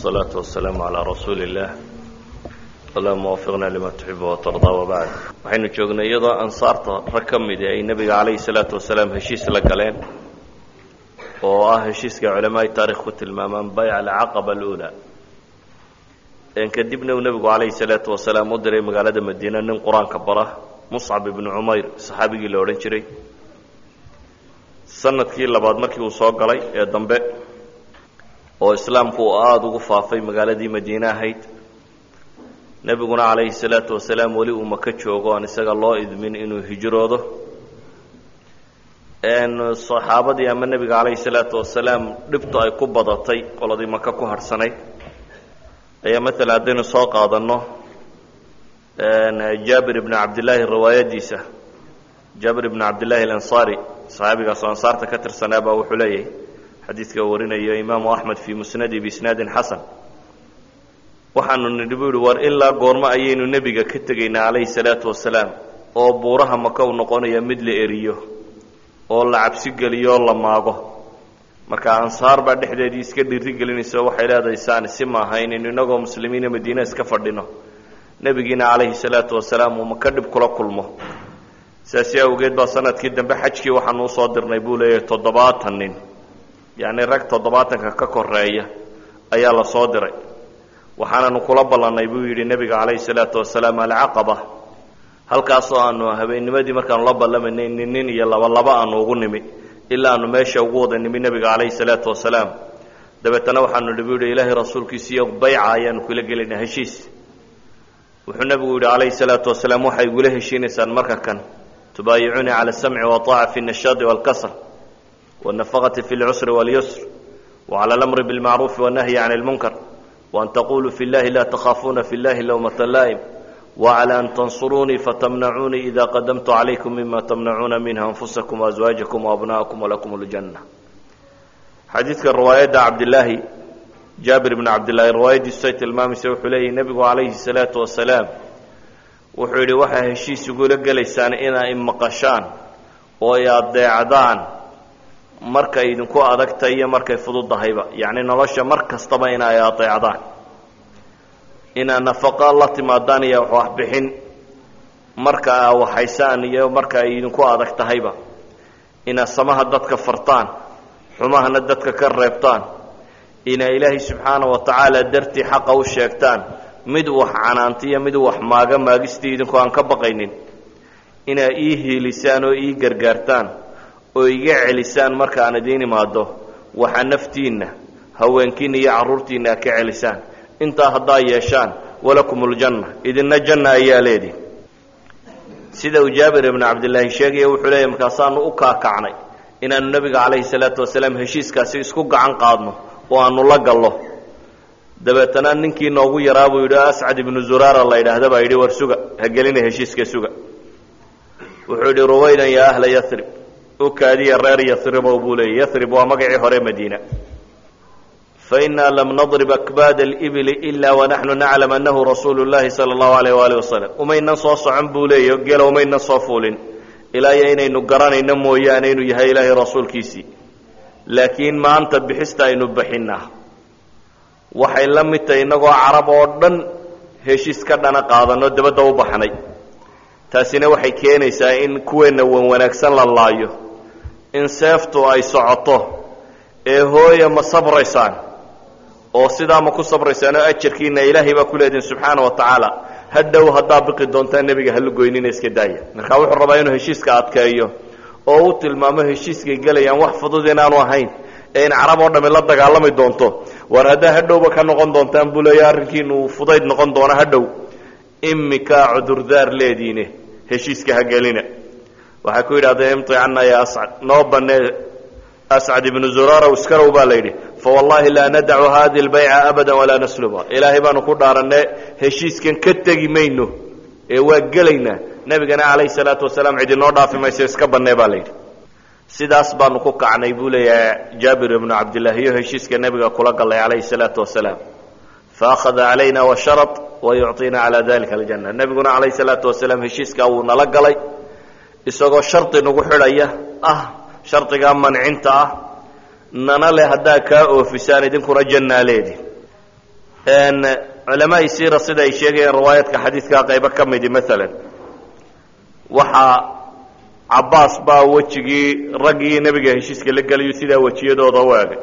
والصلاة والسلام على رsuuل الlah اللهma وفقna لma تحب وترضى وبعd waxaynu joognay iyadoo ansaarta rag ka midi ay nebiga عalayه الصلاaةu وaسلاam heshiis la galeen oo ah heshiiska culamaaءi taarikh ku tilmaamaan bayc alcaqaba اlأulى kadibna uu nebigu عalayه الصلاaةu وaسلاam u diray magaalada madiina nin qur-aanka bara muscab ibnu cumayr saxaabigii la odhan jiray sanadkii labaad markii uu soo galay ee dambe oo islaamku uu aada ugu faafay magaaladii madiine ahayd. Nebiguna calayhi salaatu wasalaam weli uu maka joogo aan isaga loo idmin inuu hijroodo. Saxaabadii ama nebiga calayhi salaatu wasalaam dhibtu ay ku badatay qoladii maka ku harhsanayd ayaa matala haddaynu soo qaadanno. Jaabir ibni cabdillaahi riwaayadiisa. Jaabir ibni cabdillaahi alansaari saxaabigaasoo ansaarta ka tirsanaa baa wuxuu leeyahay xadiidka warinayo imaamu axmed fii musnadi biisnaadin xasan. Waxaanu nidhi bu yihi war ilaa goormo ayaynu nebiga ka tegaynaa calayhi salaatu wasalaam oo buuraha maka u noqonaya mid la eriyo oo la cabsi geliyo oo la maago. Marka ansaar baa dhexdeedii iska dhiiri gelinaysa waxay leedahay saani si maaha inaynu inagoo muslimiina madiina iska fadhino. Nebigiina calayhi salaatu wasalaam uu maka dhib kula kulmo. Saasi awgeed baa sannadkii dambe xajkii waxaanu u soo dirnay buu leeyahay toddobaatan nin yacnii rag toddobaatanka ka koreeya ayaa la soo diray. Waxaananu kula ballannay buu yidhi nebiga calayhi salaatu wasalaam alcaqaba. Halkaasoo aanu habeennimadii markaanu la ballamaynay nin iyo labalaba aanu ugu nimi ilaa aanu meesha ugu wada nimi nebiga calayhi salaatu wasalaam dabeetana waxaanu nibu yidhi ilaahay rasuulkiisiiyo bayca ayaanu kula gelinay heshiis. Wuxuu nebigu yidhi calayhi salaatu wasalaam waxay igula heshiinaysaan marka kan tubaayicuunii cala asamci waaaca fi nashaadi waalkasr wالnafaqati fi اlcusri wاlyusr wcalى اlamri biاlmacruufi wالnahyi can اlmunkar waan taquluu fi اllahi la takhaafuuna fi اllahi lowmata laa'im wclى an tansuruunii fatamnacuunii ida qadamtu calaykum mima tamnacuuna minha anfusakum waazwaajakum waabna'akum walakum اljanna xadiidka riwaayadda cabdilaahi jaabir bn cabdillaahi riwaayaddiisay tilmaamaysa wuxuu leeyahy nebigu calayhi الsalaatu wasalaam wuxuu yidhi waxaa heshiis igula gelaysaan inaa imaqashaan oo ay adeecdaan markay idinku adagtahay iyo markay fududahayba. Yacni nolosha mar kastaba ina ay adeecdaan. Inaa nafaqo la timaadaan iyo waxbixin marka aa waxaysaan iyo marka ay idinku adag tahayba inaa samaha dadka fartaan xumahana dadka ka reebtaan. Inaa ilaahay subxaana wa tacaala dartii xaqa u sheegtaan. Mid wax canaantiyo mid wax maaga maagistii idinkoo aan ka baqaynin. Inaa ii hiilisaan oo ii gargaartaan oo iga celisaan marka aan idiin imaado waxaa naftiinna haweenkiinna iyo carruurtiinna a ka celisaan. Intaa haddaa yeeshaan walakum uljanna idinna janna ayaa leedihi sida uu jaabir ibnu cabdillaahi sheegaya wuxuu leeyahy markaasaanu u kaakacnay inaanu nebiga calayhi salaatu wasalaam heshiiskaasi isku gacan qaadno oo aanu la gallo. Dabeetana ninkii noogu yaraa buu yidhi ascad ibnu zuraara la yidhaahda baa yidhi war suga ha gelina heshiiska suga. Wuxuu yidhi ruwaydan yaa ahla yarib kaadiya reer yaribow buu leeyay yarib waa magacii hore madiina. Fainaa lam nadrib akbaada alibili ilaa wanaxnu naclam annahu rasuulu llahi sala allahu alayh waali wasalam umaynan soo socon buu leeyay gela umaynan soo fuulin. Ilaa iyo inaynu garanayno mooyaane inuu yahay ilaahay rasuulkiisii laakiin maanta bixista aynu bixinaa waxay la mid tahay innagoo carab oo dhan heshiis ka dhana qaadanoo dabadda u baxnay. Taasina waxay keenaysaa in kuweenna wan wanaagsan la laayo in seeftu ay socoto ee hooya ma sabraysaan oo sidaa ma ku sabraysaan oo ajarkiina ilaahay baa ku leedihin subxaana wa tacaala. Hadhow haddaa biqi doontaa nebiga hala goynina iska daaya. Marka wuxuu rabaa inuu heshiiska adkeeyo oo u tilmaamo heshiiskay gelayaan wax fudud inaanu ahayn. Ee in carab oo dhami la dagaalami doonto. War haddaa hadhowba ka noqon doontaan buu leeya arrinkiinu fudayd noqon doona hadhow. Imikaa cudurdaar leediine. Heshiiska ha gelina waxay ku yidhahdeen imti cana ya noo banee ascad ibnu zurarow iskarow baa la yidhi fawallahi laa nadacu hadihi lbayca abada walaa nasluba. Ilaahay baanu ku dhaaranee heshiiskan ka tegi mayno ee waa gelaynaa nebigana calayhi salaatu wasalaam cid inoo dhaafi mayso iska bannee baa la yidhi. Sidaas baanu ku kacnay buu leeyahay jaabir ibnu cabdillahi iyo heshiiska nebiga kula gallay calayhi salaatu wasalaam. Faakhada calayna washarad wayucطiina calaa dalika aljanna. Nebiguna calayhi salaatu wasalaam heshiiskaa wuu nala galay isagoo shardi nagu xidhaya. Ah shardigaa mancinta ah. Nana leh haddaa kaa oofisaan idinkuna jannaa leedi. Culamaai sida ay sheegayeen riwaayaadka xadiidkaa qaybo ka midi maalan waxaa cabbaas baa wejigii raggii nebiga heshiiska la gelayo sidaa wejiyadooda u egay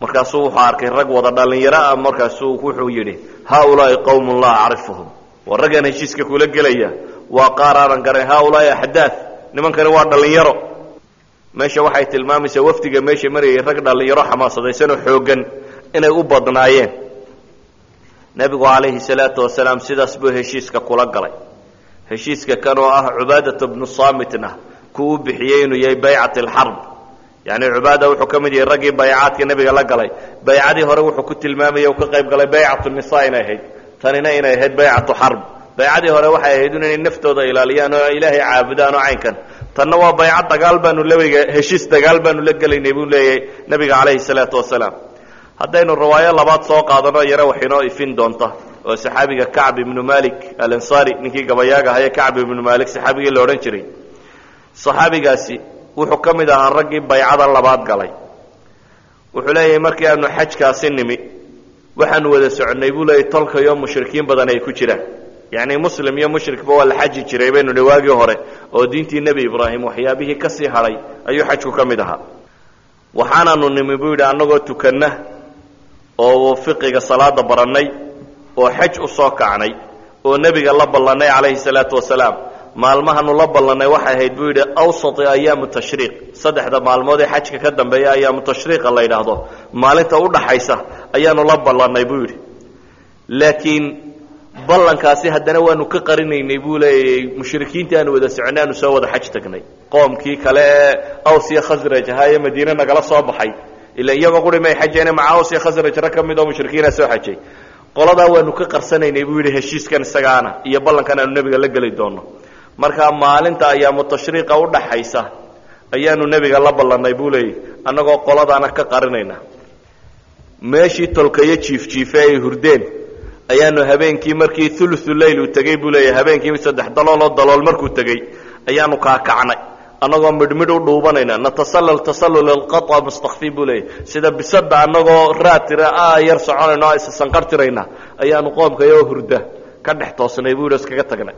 markaasuu wuxuu arkay rag wada dhalinyaro ah markaasuu wuxuu yidhi haaulaai qowmun laa acrifuhum waa raggaan heshiiska kula gelaya waa qaar aanan garan haaulaai axdaad nimankani waa dhalinyaro meesha waxay tilmaamaysaa wafdiga meesha marayay rag dhalinyaro xamaasadaysanoo xooggan inay u badnaayeen. Nebigu calayhi salaatu wasalaam sidaas buu heshiiska kula galay. Heshiiska kan oo ah cubaadata bnu saamitna kuu u bixiyey inuu yahay baycat alxarb yacni cubaada wuxuu ka mid yahay raggii baycaadka nebiga la galay. Baycadii hore wuxuu ku tilmaamaya uu ka qayb galay baycatu nisa inay ahayd. Tanina inay ahayd baycatu xarb baycadii hore waxay ahayd inay naftooda ilaaliyaan oo ilaahay caabudaan oo caynkan. Tanna waa baycad dagaal baanu lebiga heshiis dagaal baanu la gelaynay buu leeyahay nebiga calayhi salaatu wasalaam. Haddaynu riwaayo labaad soo qaadano yaro wax inoo ifin doonta oo saxaabiga kacb ibnu malik alansaari ninkii gabayaaga ahaye kacb ibnu malik saxaabigii la odhan jiray. Saxaabigaasi wuxuu ka mid ahaa raggii baycada labaad galay. Wuxuu leeyahay markii aanu xajkaasi nimi waxaanu wada soconnay buu leeyahy tolkayo mushrikiin badan ay ku jiraan yacni muslim iyo mushrikba waa la xaji jiray baynu dhi waagii hore oo diintii nebi ibraahim waxyaabihii ka sii hadhay ayuu xajku ka mid ahaa. Waxaanaanu nimi buu yidhi annagoo tukanna oo fiqiga salaada barannay oo xaj u soo kacnay oo nebiga la ballannay calayhi salaatu wasalaam maalmahanu la ballannay waxay ahayd buu yidhi awsati ayaamu tashriiq saddexda maalmood ee xajka ka dambeeya ayaamu tashriiqa la yidhaahdo. Maalinta u dhaxaysa ayaanu la ballannay buu yidhi. Laakiin ballankaasi haddana waanu ka qarinaynay buu leeyahay mushrikiintii aanu wada soconay aanu soo wada xaj tagnay. Qoomkii kale ee aws iyo khasraj ahaa ee madiine nagala soo baxay. Ila iyagoo quri may xajeene maca aws iyo khasraj rag ka mid oo mushrikiina soo xajay. Qoladaa waanu ka qarsanaynay buu yidhi heshiiskan isagaana iyo ballankan aanu nebiga la geli doono markaa maalinta ayaamu tashriiqa u dhaxaysa ayaanu nebiga la ballannay buu leeyahy annagoo qoladaana ka qarinayna meeshii tolkayo jiifjiife ay hurdeen ayaanu habeenkii markii ulu leyl uu tegey buu leeyahy habeenkii saddex dalooloo dalool markuu tegey ayaanu kaakacnay. Annagoo midhmidh u dhuubanayna natasallal tasallul alqaa mustakfi buu leeyahy sida bisada annagoo raatira a yar soconayna o issanqartirayna ayaanu qoomkayoo hurda ka dhex toosnay buu iskaga tagnay.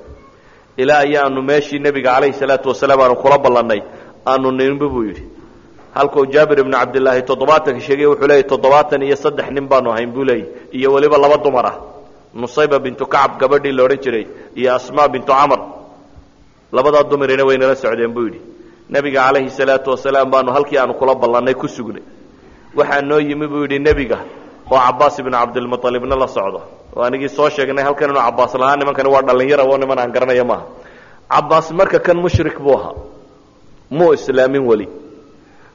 Ilaa ayaanu meeshii nebiga calayhi salaatu wasalaam aanu kula ballannay aanu ninba buu yidhi. Halkuu jaabir ibnu cabdillaahi toddobaatanka sheegay wuxuu leeyahy toddobaatan iyo saddex nin baanu ahayn buu leeyahy iyo weliba laba dumar ah nusayba bintu kacab gabadhii la odhan jiray iyo asmaa bintu camar. Labadaa dumarina way nala socdeen buu yidhi. Nebiga calayhi salaatu wasalaam baanu halkii aanu kula ballannay ku sugnay. Waxaa noo yimi buu yidhi nebiga oo cabbaas ibnu cabdilmualibna la socdo. Oo anigii soo sheegnay halkan inuu cabbaas lahaa nimankani waa dhallinyara oo niman aan garanaya maaha. Cabbaas marka kan mushrik buu ahaa. Muu islaamin weli.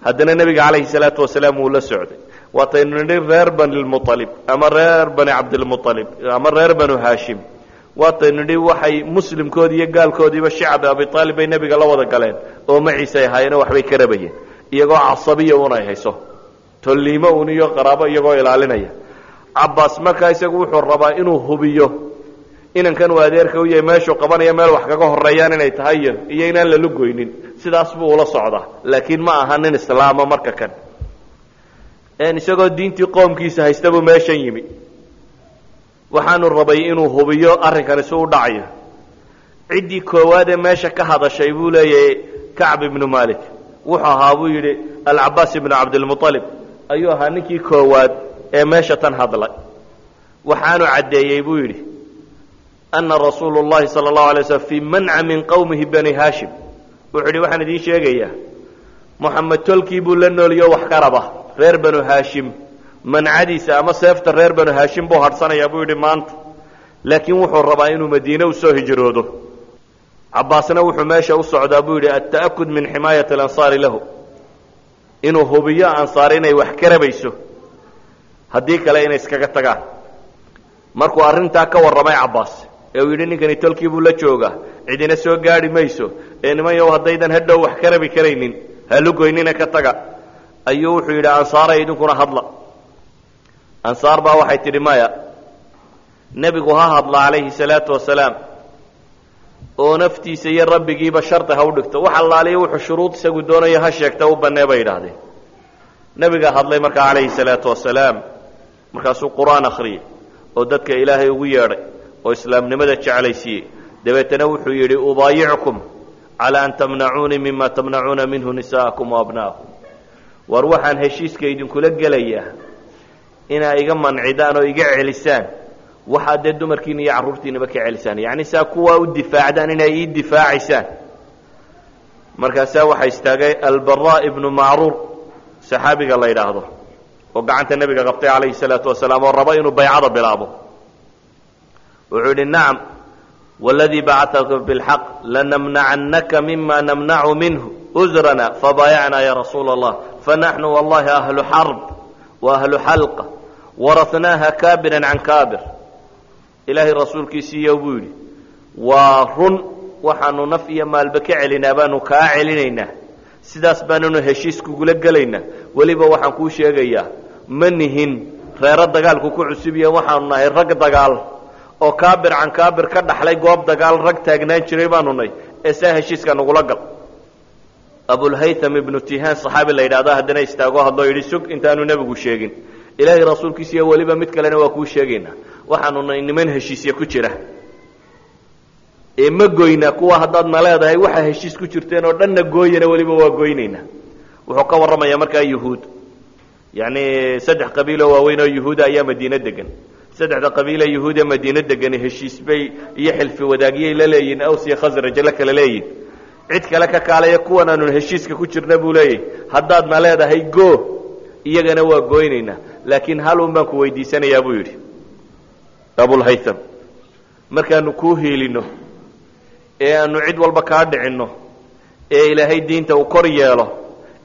Haddana nebiga calayhi salaatu wasalaam wuu la socday waataynu nidhi reer banilmualib ama reer bani cabdilmualib ama reer banu haashim waataynu nidhi waxay muslimkoodii iyo gaalkoodiiba shicab abiaalib bay nebiga la wada galeen oo maciisay ahaayeenoo waxbay ka rabayeen iyagoo casabiya un ay hayso tolliimo un iyo qaraabo iyagoo ilaalinaya cabbaas markaa isagu wuxuu rabaa inuu hubiyo inankan uu adeerka u yahay meeshuu qabanaya meel wax kaga horeeyaan inay tahay iyo inaan lala goynin sidaas buu ula socdaa laakiin ma aha nin islaama marka kan isagoo diintii qoomkiisa haysta buu meeshan yimi. Waxaanu rabay inuu hubiyo arrinkani si u dhacayo. Ciddii koowaad ee meesha ka hadashay buu leeyahay kacb ibnu malik wuxuu ahaa buu yidhi alcabaas ibnu cabdilmualib ayuu ahaa ninkii koowaad ee meesha tan hadlay. Waxaanu caddeeyey buu yidhi ana rasuulu llahi sala allahu alay slm fii manca min qowmihi bani haashim. Wuxuu yidhi waxaan idiin sheegayaa moxamed tolkii buu la nooliyo wax ka raba. Reer banu haashim. Mancadiisa ama seefta reer banu haashim buu hadhsanayaa buu yidhi maanta. Laakiin wuxuu rabaa inuu madiine u soo hijroodo. Cabbaasna wuxuu meesha u socdaa buu yidhi alta'akud min ximaayati alansaari lahu. Inuu hubiyo ansaar inay wax ka rabayso. Haddii kale inay iskaga tagaan. Markuu arrintaa ka warramay cabbaas ee uu yidhi ninkani tolkii buu la joogaa. Cidina soo gaadhi mayso. Ee nimanyow haddaydan hadhow wax ka rabi karaynin halugoynina ka taga. Ayuu wuxuu yidhi ansaaray idinkuna hadla. Ansaar baa waxay tidhi maya nebigu ha hadla calayhi salaatu wasalaam oo naftiisa iyo rabbigiiba shardi ha u dhigto. Wax allaaliya wuxuu shuruud isagu doonaya ha sheegta u bannee bay yidhaahdeen. Nebigaa hadlay markaa calayhi salaatu wasalaam markaasuu qur'aan akhriyey oo dadka ilaahay ugu yeedhay oo islaamnimada jeclaysiiyey. Dabeetana wuxuu yidhi ubaayicukum calaa an tamnacuunii mima tamnacuuna minhu nisa'akum waabna'akum war waxaan heshiiska idinkula gelayaa inaa iga mancidaan oo iga celisaan. Waxaad dee dumarkiina iyo carruurtiinaba ka celisaan. Yacni saa kuwaa u difaacdaan inay ii difaacaysaan markaasaa waxaa istaagay albara ibnu macruur saxaabiga la yidhaahdo oo gacanta nebiga qabtay calayhi salaatu wasalaam oo raba inuu baycada bilaabo. Wuxuu yidhi nacam waladii bacataka bilxaq lanamnacannaka mima namnacu minhu usrana fabaayacnaa ya rasuula allah fanaxnu wallahi ahlu xarb wa ahlu xalqa warasnaaha kaabiran can kaabir ilaahay rasuulkiisiiyo buu yidhi waa run waxaanu naf iyo maalba ka celinaa baanu kaa celinaynaa sidaas baananu heshiis kugula gelaynaa weliba waxaan kuu sheegayaa ma nihin reero dagaalku ku cusubiya waxaanu nahay rag dagaal oo kaabir can kaabir ka dhaxlay goob dagaal rag taagnaan jiray baanu nahy ee saa heshiiska nagula gal. Abulhaytham ibnu tihaan saxaabi la yidhahda haddana istaago hadloo yidhi sug intaanu nebigu sheegin. Ilaahay rasuulkiisiiyo weliba mid kalena waa kuu sheegaynaa waxaanu nahy niman heshiisya ku jira. Ee ma goynaa kuwa haddaad na leedahay waxaa heshiis ku jirteen oo dhanna gooyana weliba waa goynaynaa wuxuu ka warramayaa markaa yuhuud. Yacni saddex qabiiloo waaweyn oo yuhuuda ayaa madiine degan saddexda qabiile yuhuuda madiine degani heshiis bay iyo xilfi wadaagyay la leeyihiin aws iyo khasraj la kala leeyihiin cid kale ka kaalaya kuwan aanu heshiiska ku jirna buu leeyahy haddaad na leedahay go iyagana waa gooynaynaa laakiin halun baan ku weydiisanayaa buu yidhi. Abulhaytham markaanu kuu hiilino ee aanu cid walba kaa dhicinno ee ilaahay diinta uu kor yeelo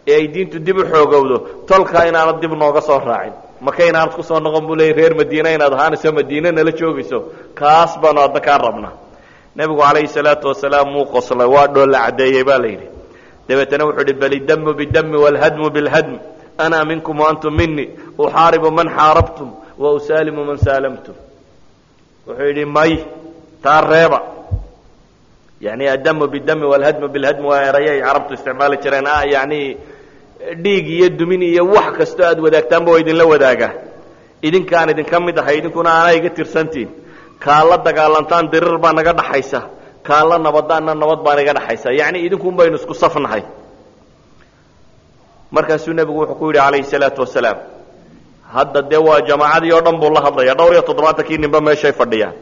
ee ay diintu dib u xoogowdo tolkaa inaanad dib nooga soo raacin maka inaanad ku soo noqon buu leeyay reer madiine inaad ahaanayso madiine nala joogayso kaas baanu adna kaa rabnaa nebigu calayhi salaatu wasalaam wuu qoslay waa dhoolla caddeeyey baa la yidhi. Dabeetana wuxuu uhi bal iddamu bidami waalhadmu bilhadm ana minkum waantum minii uxaaribu man xaarabtum wa usaalimu man saalamtum. Wuxuu yidhi may taa reeba. Yani addamu bidami waalhadmu bilhadmi waa erayay carabtu isticmaali jireen ah yani dhiig iyo dumin iyo wax kastoo aad wadaagtaanba waa idinla wadaagaa idinkaan idinka mid ahay idinkuna aanaa iga tirsantiin. Kaa la dagaalantaan dirir baa naga dhaxaysa. Kaa la nabadaanna nabad baa naga dhaxaysa. Yacni idinkun baynu isku safnahay. Markaasuu nebigu wuxuu ku yidhi calayhi salaatu wasalaam hadda dee waa jamaacadii oo dhan buu la hadlaya dhowr iyo toddobaatankii ninba meeshay fadhiyaan.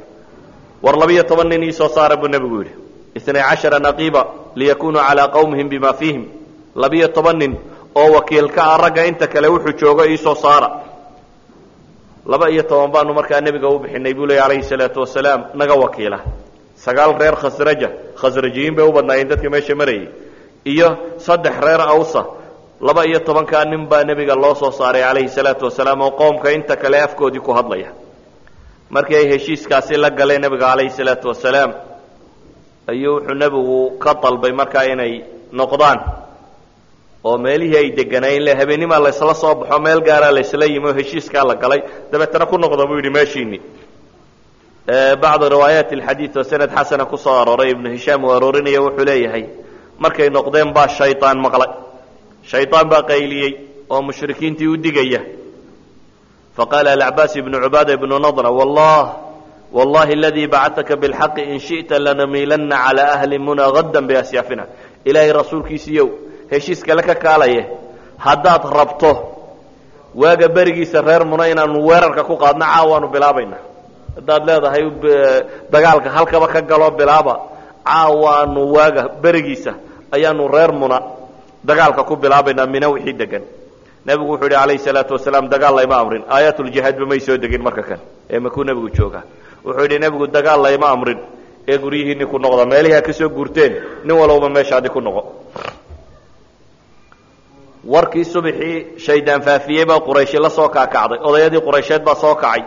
War labiyo toban nin iisoo saara buu nebigu yidhi itnay cashara naqiiba liyakunuu calaa qawmihim bima fiihim. Labiyo toban nin oo wakiilka ah ragga inta kale wuxuu joogo iisoo saara. Laba iyo toban baanu markaa nebiga u bixinay buu ley calayhi salaatu wasalaam naga wakiila. Sagaal reer khasraja khasrajiyiin bay u badnaayeen dadka meesha marayay. Iyo saddex reer awsa laba iyo tobankaa nin baa nebiga loo soo saaray calayhi salaatu wasalaam oo qoomka inta kale afkoodii ku hadlaya. Markii ay heshiiskaasi la galeen nebiga calayhi salaatu wasalaam ayuu wuxuu nebigu ka dalbay markaa inay noqdaan oo meelihii ay deganaynle habeenimaa laysla soo baxo meel gaaraa laysla yimi oo heshiiskaa la galay dabeetana ku noqda buu yidhi meeshiinii bacdu riwaayaat alxadiid oo sanad xasana ku soo arooray ibnu hishaam uu aroorinaya wuxuu leeyahay markay noqdeen baa shaydaan maqlay. Shaydaan baa qayliyey oo mushrikiintii u digaya. Faqaala alacbaas ibnu cubaada ibnu nadra wallah wallaahi aladii bacataka bilxaqi in shiئta lanamiilanna calaa ahli muna gadan biasyaafina ilaahay rasuulkiisiiyow heshiiskale ka kaalaye haddaad rabto waaga berigiisa reer muna inaanu weerarka ku qaadno caawaanu bilaabayna haddaad leedahay dagaalka halkaba ka galoo bilaaba caawaanu waaga berigiisa ayaanu reer muna dagaalka ku bilaabaynaa mina wixii degan nebigu wuxuu yidhi calayhi salaatu wasalaam dagaal layma amrin. Aayaatuljihaadba may soo degin marka kan. Ee makuu nebigu joogaa? Wuxuu yidhi nebigu dagaal layma amrin. Ee guryihiinni ku noqda meelihii ha ka soo guurteen. Nin walowba meeshaadi ku noqo warkii subaxii shaydaan faafiyey baa qurayshi la soo kaakacday. Odayadii quraysheed baa soo kacay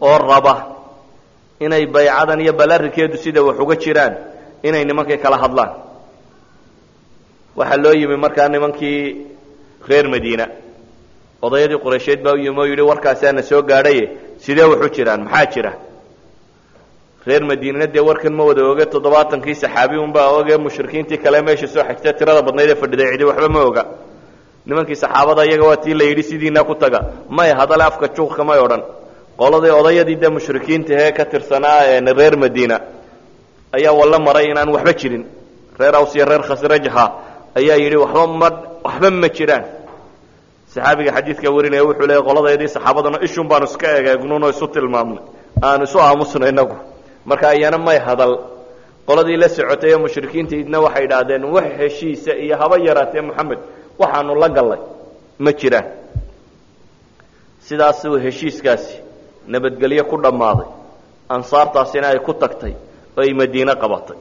oo raba inay baycadan iyo balarikeedu sida wax uga jiraan inay nimankii kala hadlaan. Waxaa loo yimi markaa nimankii reer madiina. Odayadii quraysheed baa u yimi oo yidhi warkaasaana soo gaadhaye sidee wax u jiraan? Maxaa jira? Reer madiinana dee warkan ma wada oge toddobaatankii saxaabi unbaa oge mushrikiintii kale meesha soo xigtee tirada badnayd ee fadhiday cidi waxba ma oga nimankii saxaabada iyaga waa tii la yidhi sidiina ku taga. May hadale afka juuqka may odhan. Qoladii odayadii dee mushrikiinta ee ka tirsanaa reer madiina ayaa walla maray inaan waxba jirin. Reer aws iyo reer khasrajha ayaa yidhi waxba ma waxba ma jiraan. Saxaabiga xadiidka warinaya wuxuu leeyay qoladeedii saxaabaduna ishun baanu iska egeegnunoo isu tilmaamnay. Aanu isu aamusna inagu marka iyana may hadal. Qoladii la socotay ee mushrikiintaidna waxay idhaahdeen wax heshiisa iyo haba yaraatee moxamed waxaanu la gallay. Ma jiraan sidaasuu heshiiskaasi nabadgelyo ku dhammaaday. Ansaartaasina ay ku tagtay oo ay madiine qabatay.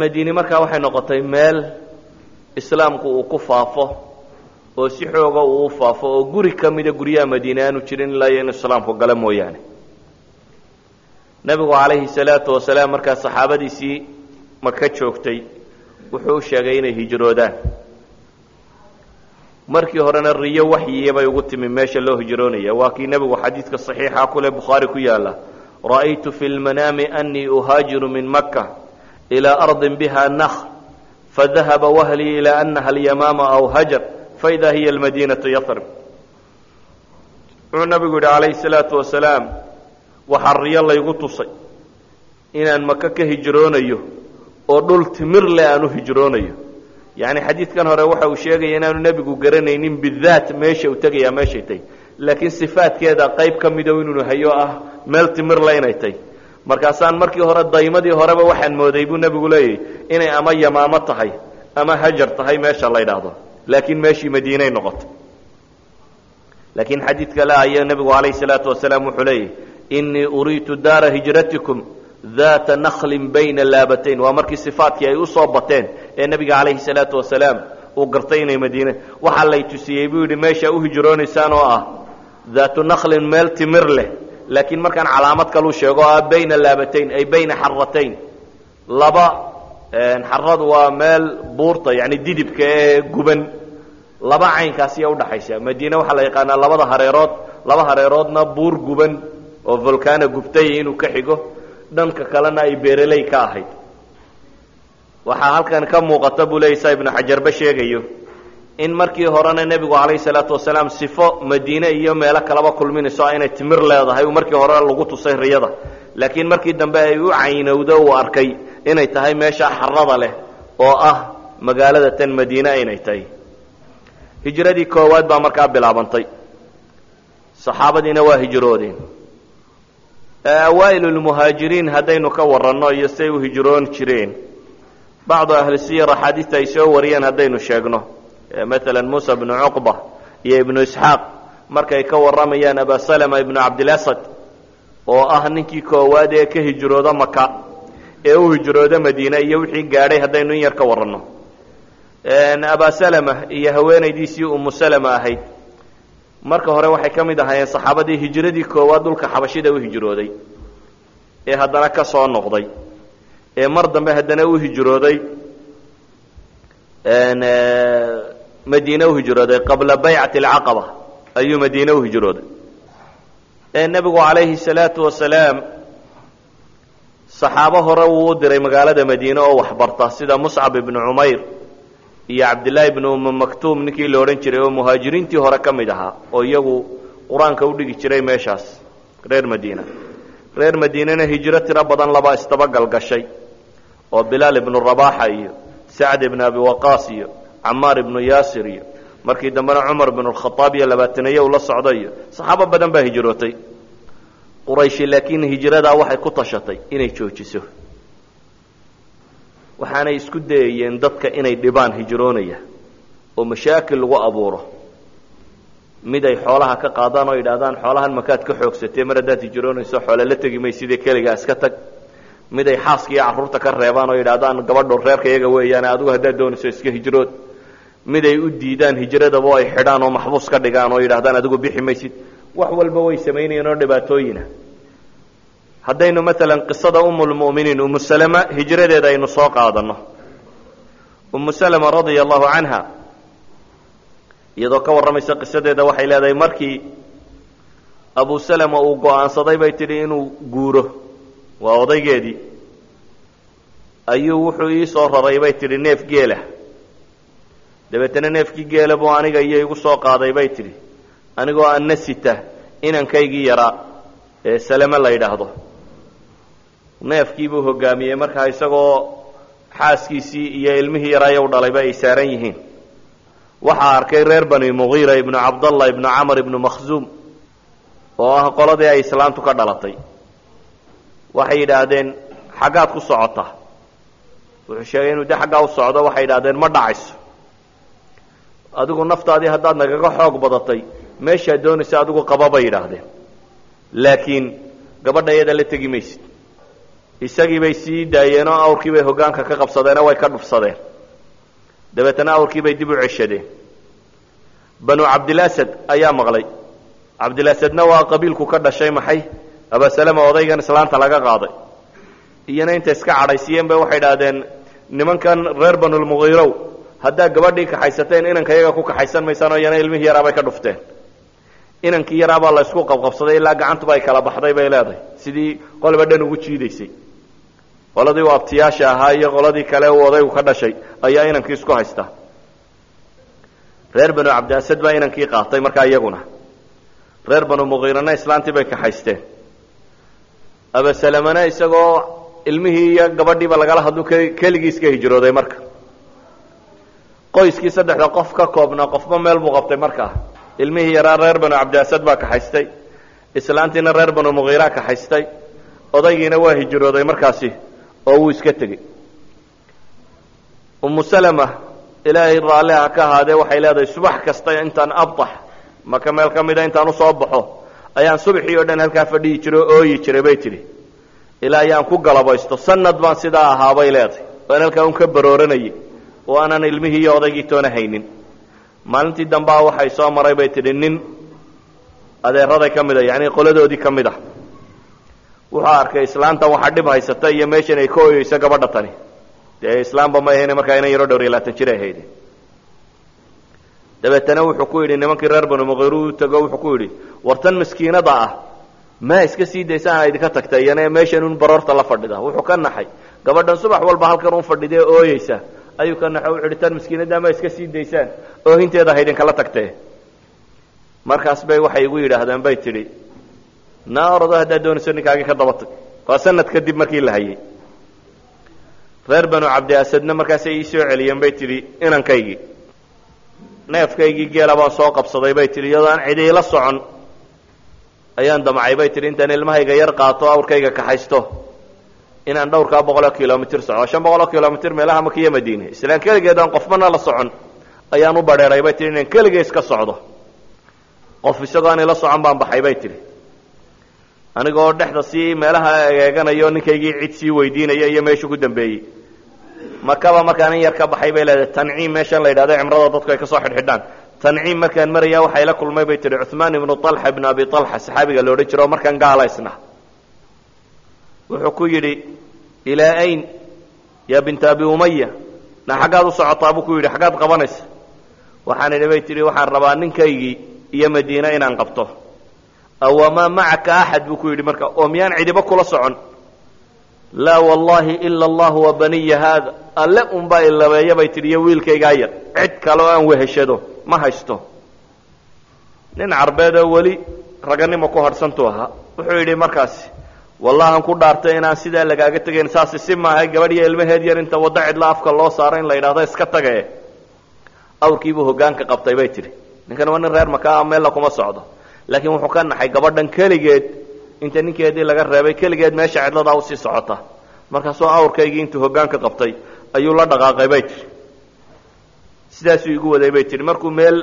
Madiine markaa waxay noqotay meel islaamku uu ku faafo oo si xooga uu u faafo oo guri ka mida guryaha madiine aanu jirin ilaa iyo inuu islaamku galo mooyaane. Nebigu calayhi salaatu wasalaam markaa saxaabadiisii maka joogtay wuxuu u sheegay inay hijroodaan markii horena riyo waxyiya bay ugu timi meesha loo hijroonaya. Waa kii nebigu xadiidka saxiixa kule bukhaari ku yaalla ra'aytu fi lmanaami anii uhaajiru min maka ilaa ardin biha nakhl fadahaba wahlii ilaa anaha alyamaama aw hajar faida hiya almadiinatu yarib wuxuu nabigu yidhi calayhi salaatu wasalaam waxaa riyo laygu tusay inaan maka ka hijroonayo oo dhul timir leh aan u hijroonayo yacni xadiidkan hore waxa uu sheegaya inaanu nebigu garanaynin bidaat meesha uu tegayaa meeshay tahy laakiin sifaadkeeda qayb ka mido inuu hayo ah meel timir le inay tahy markaasaan markii hore daymadii horeba waxaan mooday buu nebigu leeyahy inay ama yamaamo tahay ama hajar tahay meesha la ydhaahdo laakiin meeshii madiinay noqotay. Laakiin xadiid kale ayaa nebigu calayhi salaatu wasalaam wuxuu leeyahy inii uriitu daara hijratikum daata naklin bayna laabatayn. Waa markii sifaadkii ay u soo bateen ee nebiga calayhi salaatu wasalaam uu gartay inay madiine. Waxaa lay tusiyey buu yidhi meesha u hijroonaysaan oo ah daatu naklin meel timir leh laakiin markaan calaamad kaluu sheego ah bayna laabatayn ay bayna xaratayn laba xaradu waa meel buurta yani didibka ee guban. Laba caynkaasiya udhaxaysa madiine waxaa la yaqaanaa labada hareerood laba hareeroodna buur guban oo volcano gubtay inuu ka xigo. Dhanka kalena ay beereley ka ahayd waxaa halkan ka muuqata buu leeyay saa ibnu xajarba sheegayo. In markii horena nebigu calayhi salaatu wasalaam sifo madiine iyo meelo kalaba kulminayso inay timir leedahay markii hore lagu tusay riyada. Laakiin markii dambe ay u caynowdo uu arkay inay tahay meesha xarada leh oo ah magaalada tan madiine inay tahay. Hijradii koowaad baa markaa bilaabantay. Saxaabadiina waa hijroodeen awaail lmuhaajiriin haddaynu ka waranno iyo say u hijroon jireen bacdu ahli siyar axaadiista ay soo wariyeen haddaynu sheegno maala muusa bnu cuqba iyo ibnu isxaaq markay ka warramayaan aba salama ibnu cabdilasad oo ah ninkii koowaad ee ka hijrooda maka ee u hijrooda madiine iyo wixii gaadhay haddaynu in yar ka waranno aba salama iyo haweenaydiisii umu salama ahayd marka hore waxay ka mid ahaayeen saxaabadii hijradii koowaad dhulka xabashida u hijrooday ee haddana ka soo noqday ee mar dambe haddana u hijrooday madiine u hijrooday qabla baycati alcaqaba ayuu madiine u hijrooday. Nebigu calayhi salaatu wasalaam saxaabo hore wuu u diray magaalada madiine oo waxbarta sida muscab ibnu cumayr iyo cabdillaahi ibnu umu maktuum ninkii la odhan jiray oo muhaajiriintii hore ka mid ahaa oo iyagu qur'aanka u dhigi jiray meeshaas reer madiina. Reer madiinena hijro tiro badan laba isdabagal gashay oo bilaal ibnu rabaaxa iyo sacd ibnu abi waqaas iyo camaar ibnu yaasir iyo markii dambena cumar ibnu lkhaaab iyo labaatanaye uu la socdo iyo saxaabo badan baa hijrootay qurayshi laakiin hijradaa waxay ku tashatay inay joojiso. Waxaanay isku dayayeen dadka inay dhibaan hijroonaya oo mashaakil lagu abuuro. Mid ay xoolaha ka qaadaan oo yidhaahdaan xoolahan makaad ka xoogsatee mar haddaad hijroonayso xoole la tegi may sidii keligaa iska tag mid ay xaaska iyo carruurta ka reebaan oo yidhahdaan gabadho reerka iyaga weeyaane adigu haddaad doonayso iska hijrood. Mid ay u diidaan hijradaba ay xidhaan oo maxbuus ka dhigaan oo yidhahdaan adigu bixi maysid. Wax walba way samaynayeen oo dhibaatooyina. Haddaynu maalan qisada umulmu'miniin umu salama hijradeeda aynu soo qaadanno. Umu salama radia allahu canha iyadoo ka warramaysa qisadeeda waxay leedahay markii abu salama uu go'aansaday bay tidhi inuu guuro waa odaygeedii ayuu wuxuu ii soo raray bay tidhi neef geela. Dabeetana neefkii geela buu aniga iyo igu soo qaaday bay tidhi anigoo anna sita inankaygii yaraa ee salame la yidhaahdo. Neefkii buu hoggaamiyey markaa isagoo xaaskiisii iyo ilmihii yaraaye u dhalayba ay saaran yihiin. Waxaa arkay reer bani mugiira ibnu cabdallah ibnu camar ibnu makhzuum oo ah qoladii ay islaantu ka dhalatay waxay yidhaahdeen xaggaad ku socotaa wuxuu sheegay inuu de xaggaa u socdo waxay yidhahdeen ma dhacayso. Adigu naftaadii haddaad nagaga xoog badatay meeshaad doonaysa adigu qaba bay yidhaahdeen. Laakiin gabadha iyada la tegi maysid. Isagii bay sii daayeen oo awrkii bay hoggaanka ka qabsadeenoo way ka dhufsadeen. Dabeetana awrkii bay dib u ceshadeen. Banu cabdilasad ayaa maqlay. Cabdilasadna waa qabiilku ka dhashay maxay abasalama odaygan islaanta laga qaaday. Iyana intay iska cadhaysiiyeen bay waxay idhaahdeen nimankan reer banulmugiirow haddaa gabadhii kaxaysateen inanka iyaga ku kaxaysan maysaan oo iyana ilmihii yaraa bay ka dhufteen. Inankii yaraabaa la ysku qabqabsaday ilaa gacantuba ay kala baxday bay leedahay. Sidii qolba dhan ugu jiidaysay. Qoladii u abtiyaasha ahaa iyo qoladii kale uu odaygu ka dhashay ayaa inankii isku haysta reer banu cabdiasad baa inankii qaatay markaa iyaguna. Reer banu mugiirana islaantii bay kaxaysteen abasalamana isagoo ilmihii iyo gabadhiiba lagala hadlu keligii iska hijrooday marka. Qoyskii saddexda qof ka koobnaa qofba meel buu qabtay markaa ilmihii yaraa reer banu cabdiasad baa kaxaystay islaantiina reer banu mugiira kaxaystay odaygiina waa hijrooday markaasi oo wuu iska tegey. Umu salama ilaahay raalliha ka ahaadee waxay leedahay subax kasta intaan abtax maka meel ka mida intaan u soo baxo ayaan subaxii oo dhan halkaa fadhihi jiray oo ooyi jiray bay tidhi. Ilaa ayaan ku galabaysto. Sanad baan sidaa ahaabay leedahay. Waan halkaa un ka barooranayay oo aanan ilmihii iyo odaygii toona haynin. Maalintii dambaa waxay soo maray bay tidhi nin adeeraday ka mid a yacni qoladoodii ka mid ah. Wuxuu arkay islaantan waxaa dhib haysata iyo meeshan ay ka ooyeyso gabadha tani. Dee islaamba ma ahayne markaa inan yaroo dhowr iyo labaatan jir ay dabeetana wuxuu ku yidhi nimankii reer banu muqiru u tago wuxuu ku yidhi war tan miskiinada ah maa iska sii daysaan idinka tagta iyana meeshan un baroorta la fadhida wuxuu ka naxay gabadhan subax walba halkan un fadhida ooyeysa ayuu ka naxay wuxu uhi tan miskiinada maa iska sii daysaan oohinteeda haydinkala tagtee. Markaas bay waxay igu yidhaahdeen bay tidhi naa orado haddaad doonayso ninkaagii ka daba tag waa sanad kadib markii la hayay. Reer banu cabdi asadna markaasay ii soo celiyeen bay tidhi inankaygii neefkaygii geela baan soo qabsaday bay tidhi iyadoo aan cidiila socon. Ayaan damcay bay tidhi intaan ilmahayga yar qaato awrkayga kaxaysto inaan dhowrkaa boqoloo kilomitr soco shan boqoloo kilomitr meelaha makiyo madiine. Islaan keligeed aan qofbana la socon. Ayaan u badheeray bay tihi inaan keligay iska socdo. Qof isagoo aan ila socon baan baxay bay tidhi. Anigoo dhexda sii meelaha eeganayo ninkaygii cid sii weydiinaya iyo meeshuu ku dambeeyey makaba markaa in yar ka baxay bay leedahay tanciim meeshan la yidhahdo cimrada dadku ay ka soo xidhxidhaan. Tanciim markaan maraya waxay la kulmay bay tihi cumaan ibnu alxa ibnu abi alxa saxaabiga loodhan jiro markaan gaalaysna. Wuxuu ku yidhi ilaa ayn yaa binta abi umaya na xaggaad u socotaa buu ku yidhi xaggaad qabanaysa. Waxaan idhi bay tihi waxaan rabaa ninkaygii iyo madiine inaan qabto. Awamaa macaka axad buu ku yidhi marka oo miyaan cidiba kula socon laa wallahi ila allahu wa baniya haada. Alle unbaa ilabeeya bay tidhi iyo wiilkaygaa yar cid kale oo aan weheshado ma haysto. Nin carbeed oo weli raganimo ku hadhsantuu ahaa wuxuu yidhi markaasi wallahan ku dhaartay inaan sidaa lagaaga tegayn saasi si maahay gabadh iyo ilmaheed yar inta waddo cidla afka loo saaro in la yidhahdo iska tage awrkiibuu hoggaanka qabtay bay tidhi. Ninkan waa nin reer makaa meella kuma socdo. Laakiin wuxuu ka naxay gabadhan keligeed inta ninkeedii laga reebay keligeed meesha cidladaa u sii socota. Markaasoo awrkaygii intuu hoggaanka qabtay ayuu la dhaqaaqay bay tidhi. Sidaasuu igu waday bay tidhi markuu meel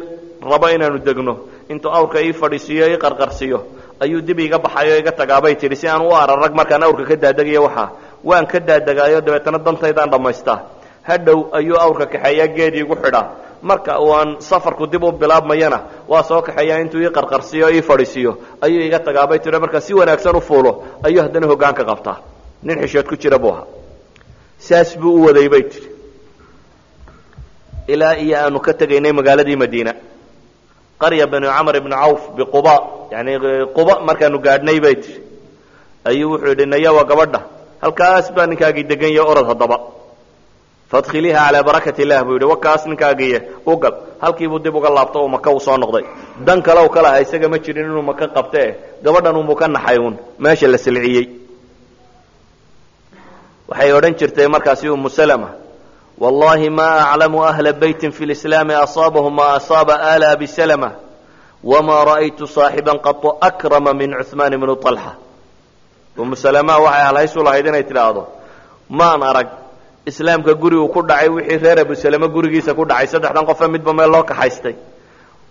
rabo inaanu degno intuu awrka ii fadhiisiiyo ii qarqarsiiyo ayuu dib iga baxay oo iga tagaabay tidhi si aan u ararag markaan awrka ka daadagayo waxaa waan ka daadegaayo dabeetana dantaydaan dhammaystaa hadhow ayuu awrka kaxeeyaa geedii igu xidhaa marka uu aan safarku dib u bilaabmayana waa soo kaxeeyaa intuu ii qarqarsiiyo ii fadhiisiiyo. Ayuu iga tagaabay tidhi markaa si wanaagsan u fuulo ayuu haddana hoggaanka qabtaa. Nin xishood ku jira buu ahaa. Saas buu u waday bay tidhi ilaa iyo aanu ka tegaynay magaaladii madiina. Qarya banu camr ibni cawf biquba yani quba markaanu gaadhnay bay tidhi ayuu wuxuu yidhi nayawa gabadha. Halkaas baa ninkaagii degan yahe orod haddaba fadkhiliiha calaa barakat illah buu yidhi wakaas ninkaagiiye u gal halkiibuu dib uga laabto oo maka uu noqday. Dan kale u ka laha isaga ma jirin inuu maka qabtee gabadhan unbuu ka naxay uun meesha la silciyey. Waxay odhan jirtay markaasi umu salama wallahi ma aclamu ahla beytin fi lislaami asaabahum ma asaaba ala abi salama wama ra'aytu saaxiban qatu akrama min cuhmaan ibnu طalxa umu salama waxay halhaysu lahayd inay tidhaahdo maan arag islaamka guri uu ku dhacay wixii reer abu salame gurigiisa ku dhacay saddexdan qofe midba meel loo kaxaystay.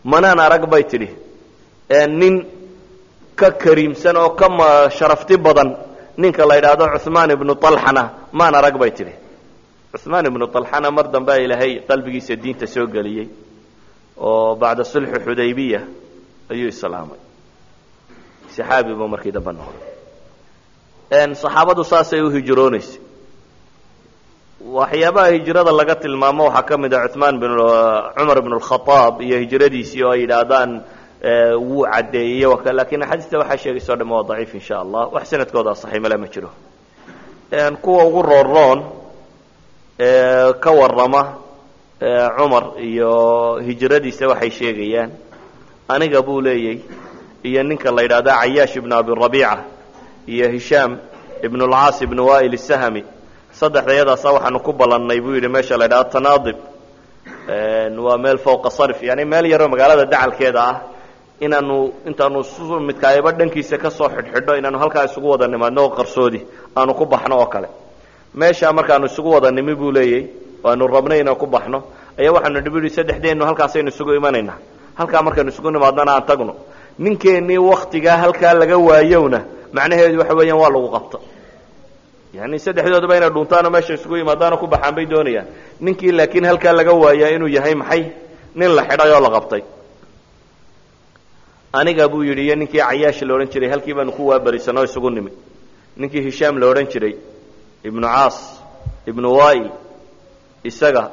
Manaan arag bay tidhi nin ka kariimsan oo ka sharafti badan ninka la yidhaahdo cuhmaan ibnu طalxana maan arag bay tidhi. Cuhmaan ibnu طalxana mar dambe ilaahay qalbigiisa diinta soo geliyey oo bacda sulxi xudaybiya ayuu islaamay. Saxaabi buu markii dambe noqday. Saxaabadu saasay u hijroonaysay waxyaabaha hijrada laga tilmaamo waxaa ka mid ah cumaan bin cumar bn اlkhaaab iyo hijradiisii oo ay yidhaahdaan wuu caddeeyey waka lakin axaadiista waxaa sheegaysa o dham waa daciif in sha allah wax sanadkooda saxiimale ma jiro kuwa ugu roonroon ka warama cumar iyo hijradiisa waxay sheegayaan aniga buu leeyay iyo ninka la yidhahda cayaash ibn abi rabiica iyo hishaam ibn اlcaas ibn wail الsahmi saddexda yadaasa waxaanu ku ballannay buu yidhi meesha la yidhahdo tanaadib waa meel fowqa sarif yani meel yaroo magaalada dacalkeeda ah. Inaanu intaanu midkaayaba dhankiisa ka xidhxidho inaanu halkaa isugu wada nimaadno oo qarsoodi aanu ku baxno oo kale. Meeshaa markaanu isugu wada nimi buu leeyay aanu rabnay inaan ku baxno. Ayaa waxaanu nihi bu yihi saddexdeennu halkaasaynu isugu imanaynaa halkaa markaynu isugu nimaadnana aan tagno. Ninkeennii waktigaa halkaa laga waayowna macnaheedu waxa weeyaan waa lagu qabta yani saddexdoodaba inay dhuntaano meesha isugu yimaadaano ku baxaan bay doonayaan. Ninkii laakiin halkaa laga waayaa inuu yahay maxay? Nin la xidhay oo la qabtay. Aniga buu yidhi iyo ninkii cayaash la odhan jiray halkii baanu ku waabarisanoo isugu nimi ninkii hishaam la odhan jiray ibnu caas ibnu wail isaga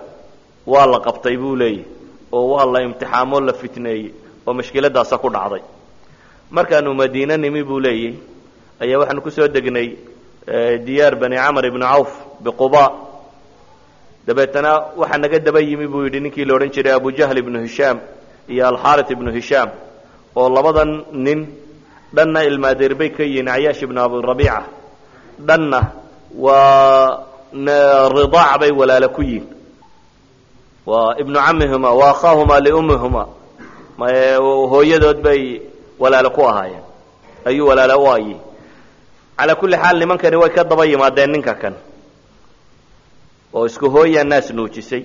waa la qabtay buu leeyahy oo waa la imtixaamoo la fitneeyey oo mashkiladaasa ku dhacday. Markaanu madiine nimi buu leeyay ayaa waxaanu ku soo degnay diyaar bani camr ibni cawf biquba dabeetana waxaa naga daba yimi buu yidhi ninkii la odhan jiray abujahl ibnu hishaam iyo alxaarit ibnu hishaam oo labadan nin dhanna ilmaadeer bay ka yihiin cayaash ibnu abirabiica dhanna waa ridaac bay walaalo ku yihiin waa ibnu camihuma wa akhaahuma liummihuma hooyadood bay walaalo ku ahaayeen. Ayuu walaalo u ayi calaa kulli xaal nimankani way ka daba yimaadeen ninka kan oo isku hooyaa naas nuujisay.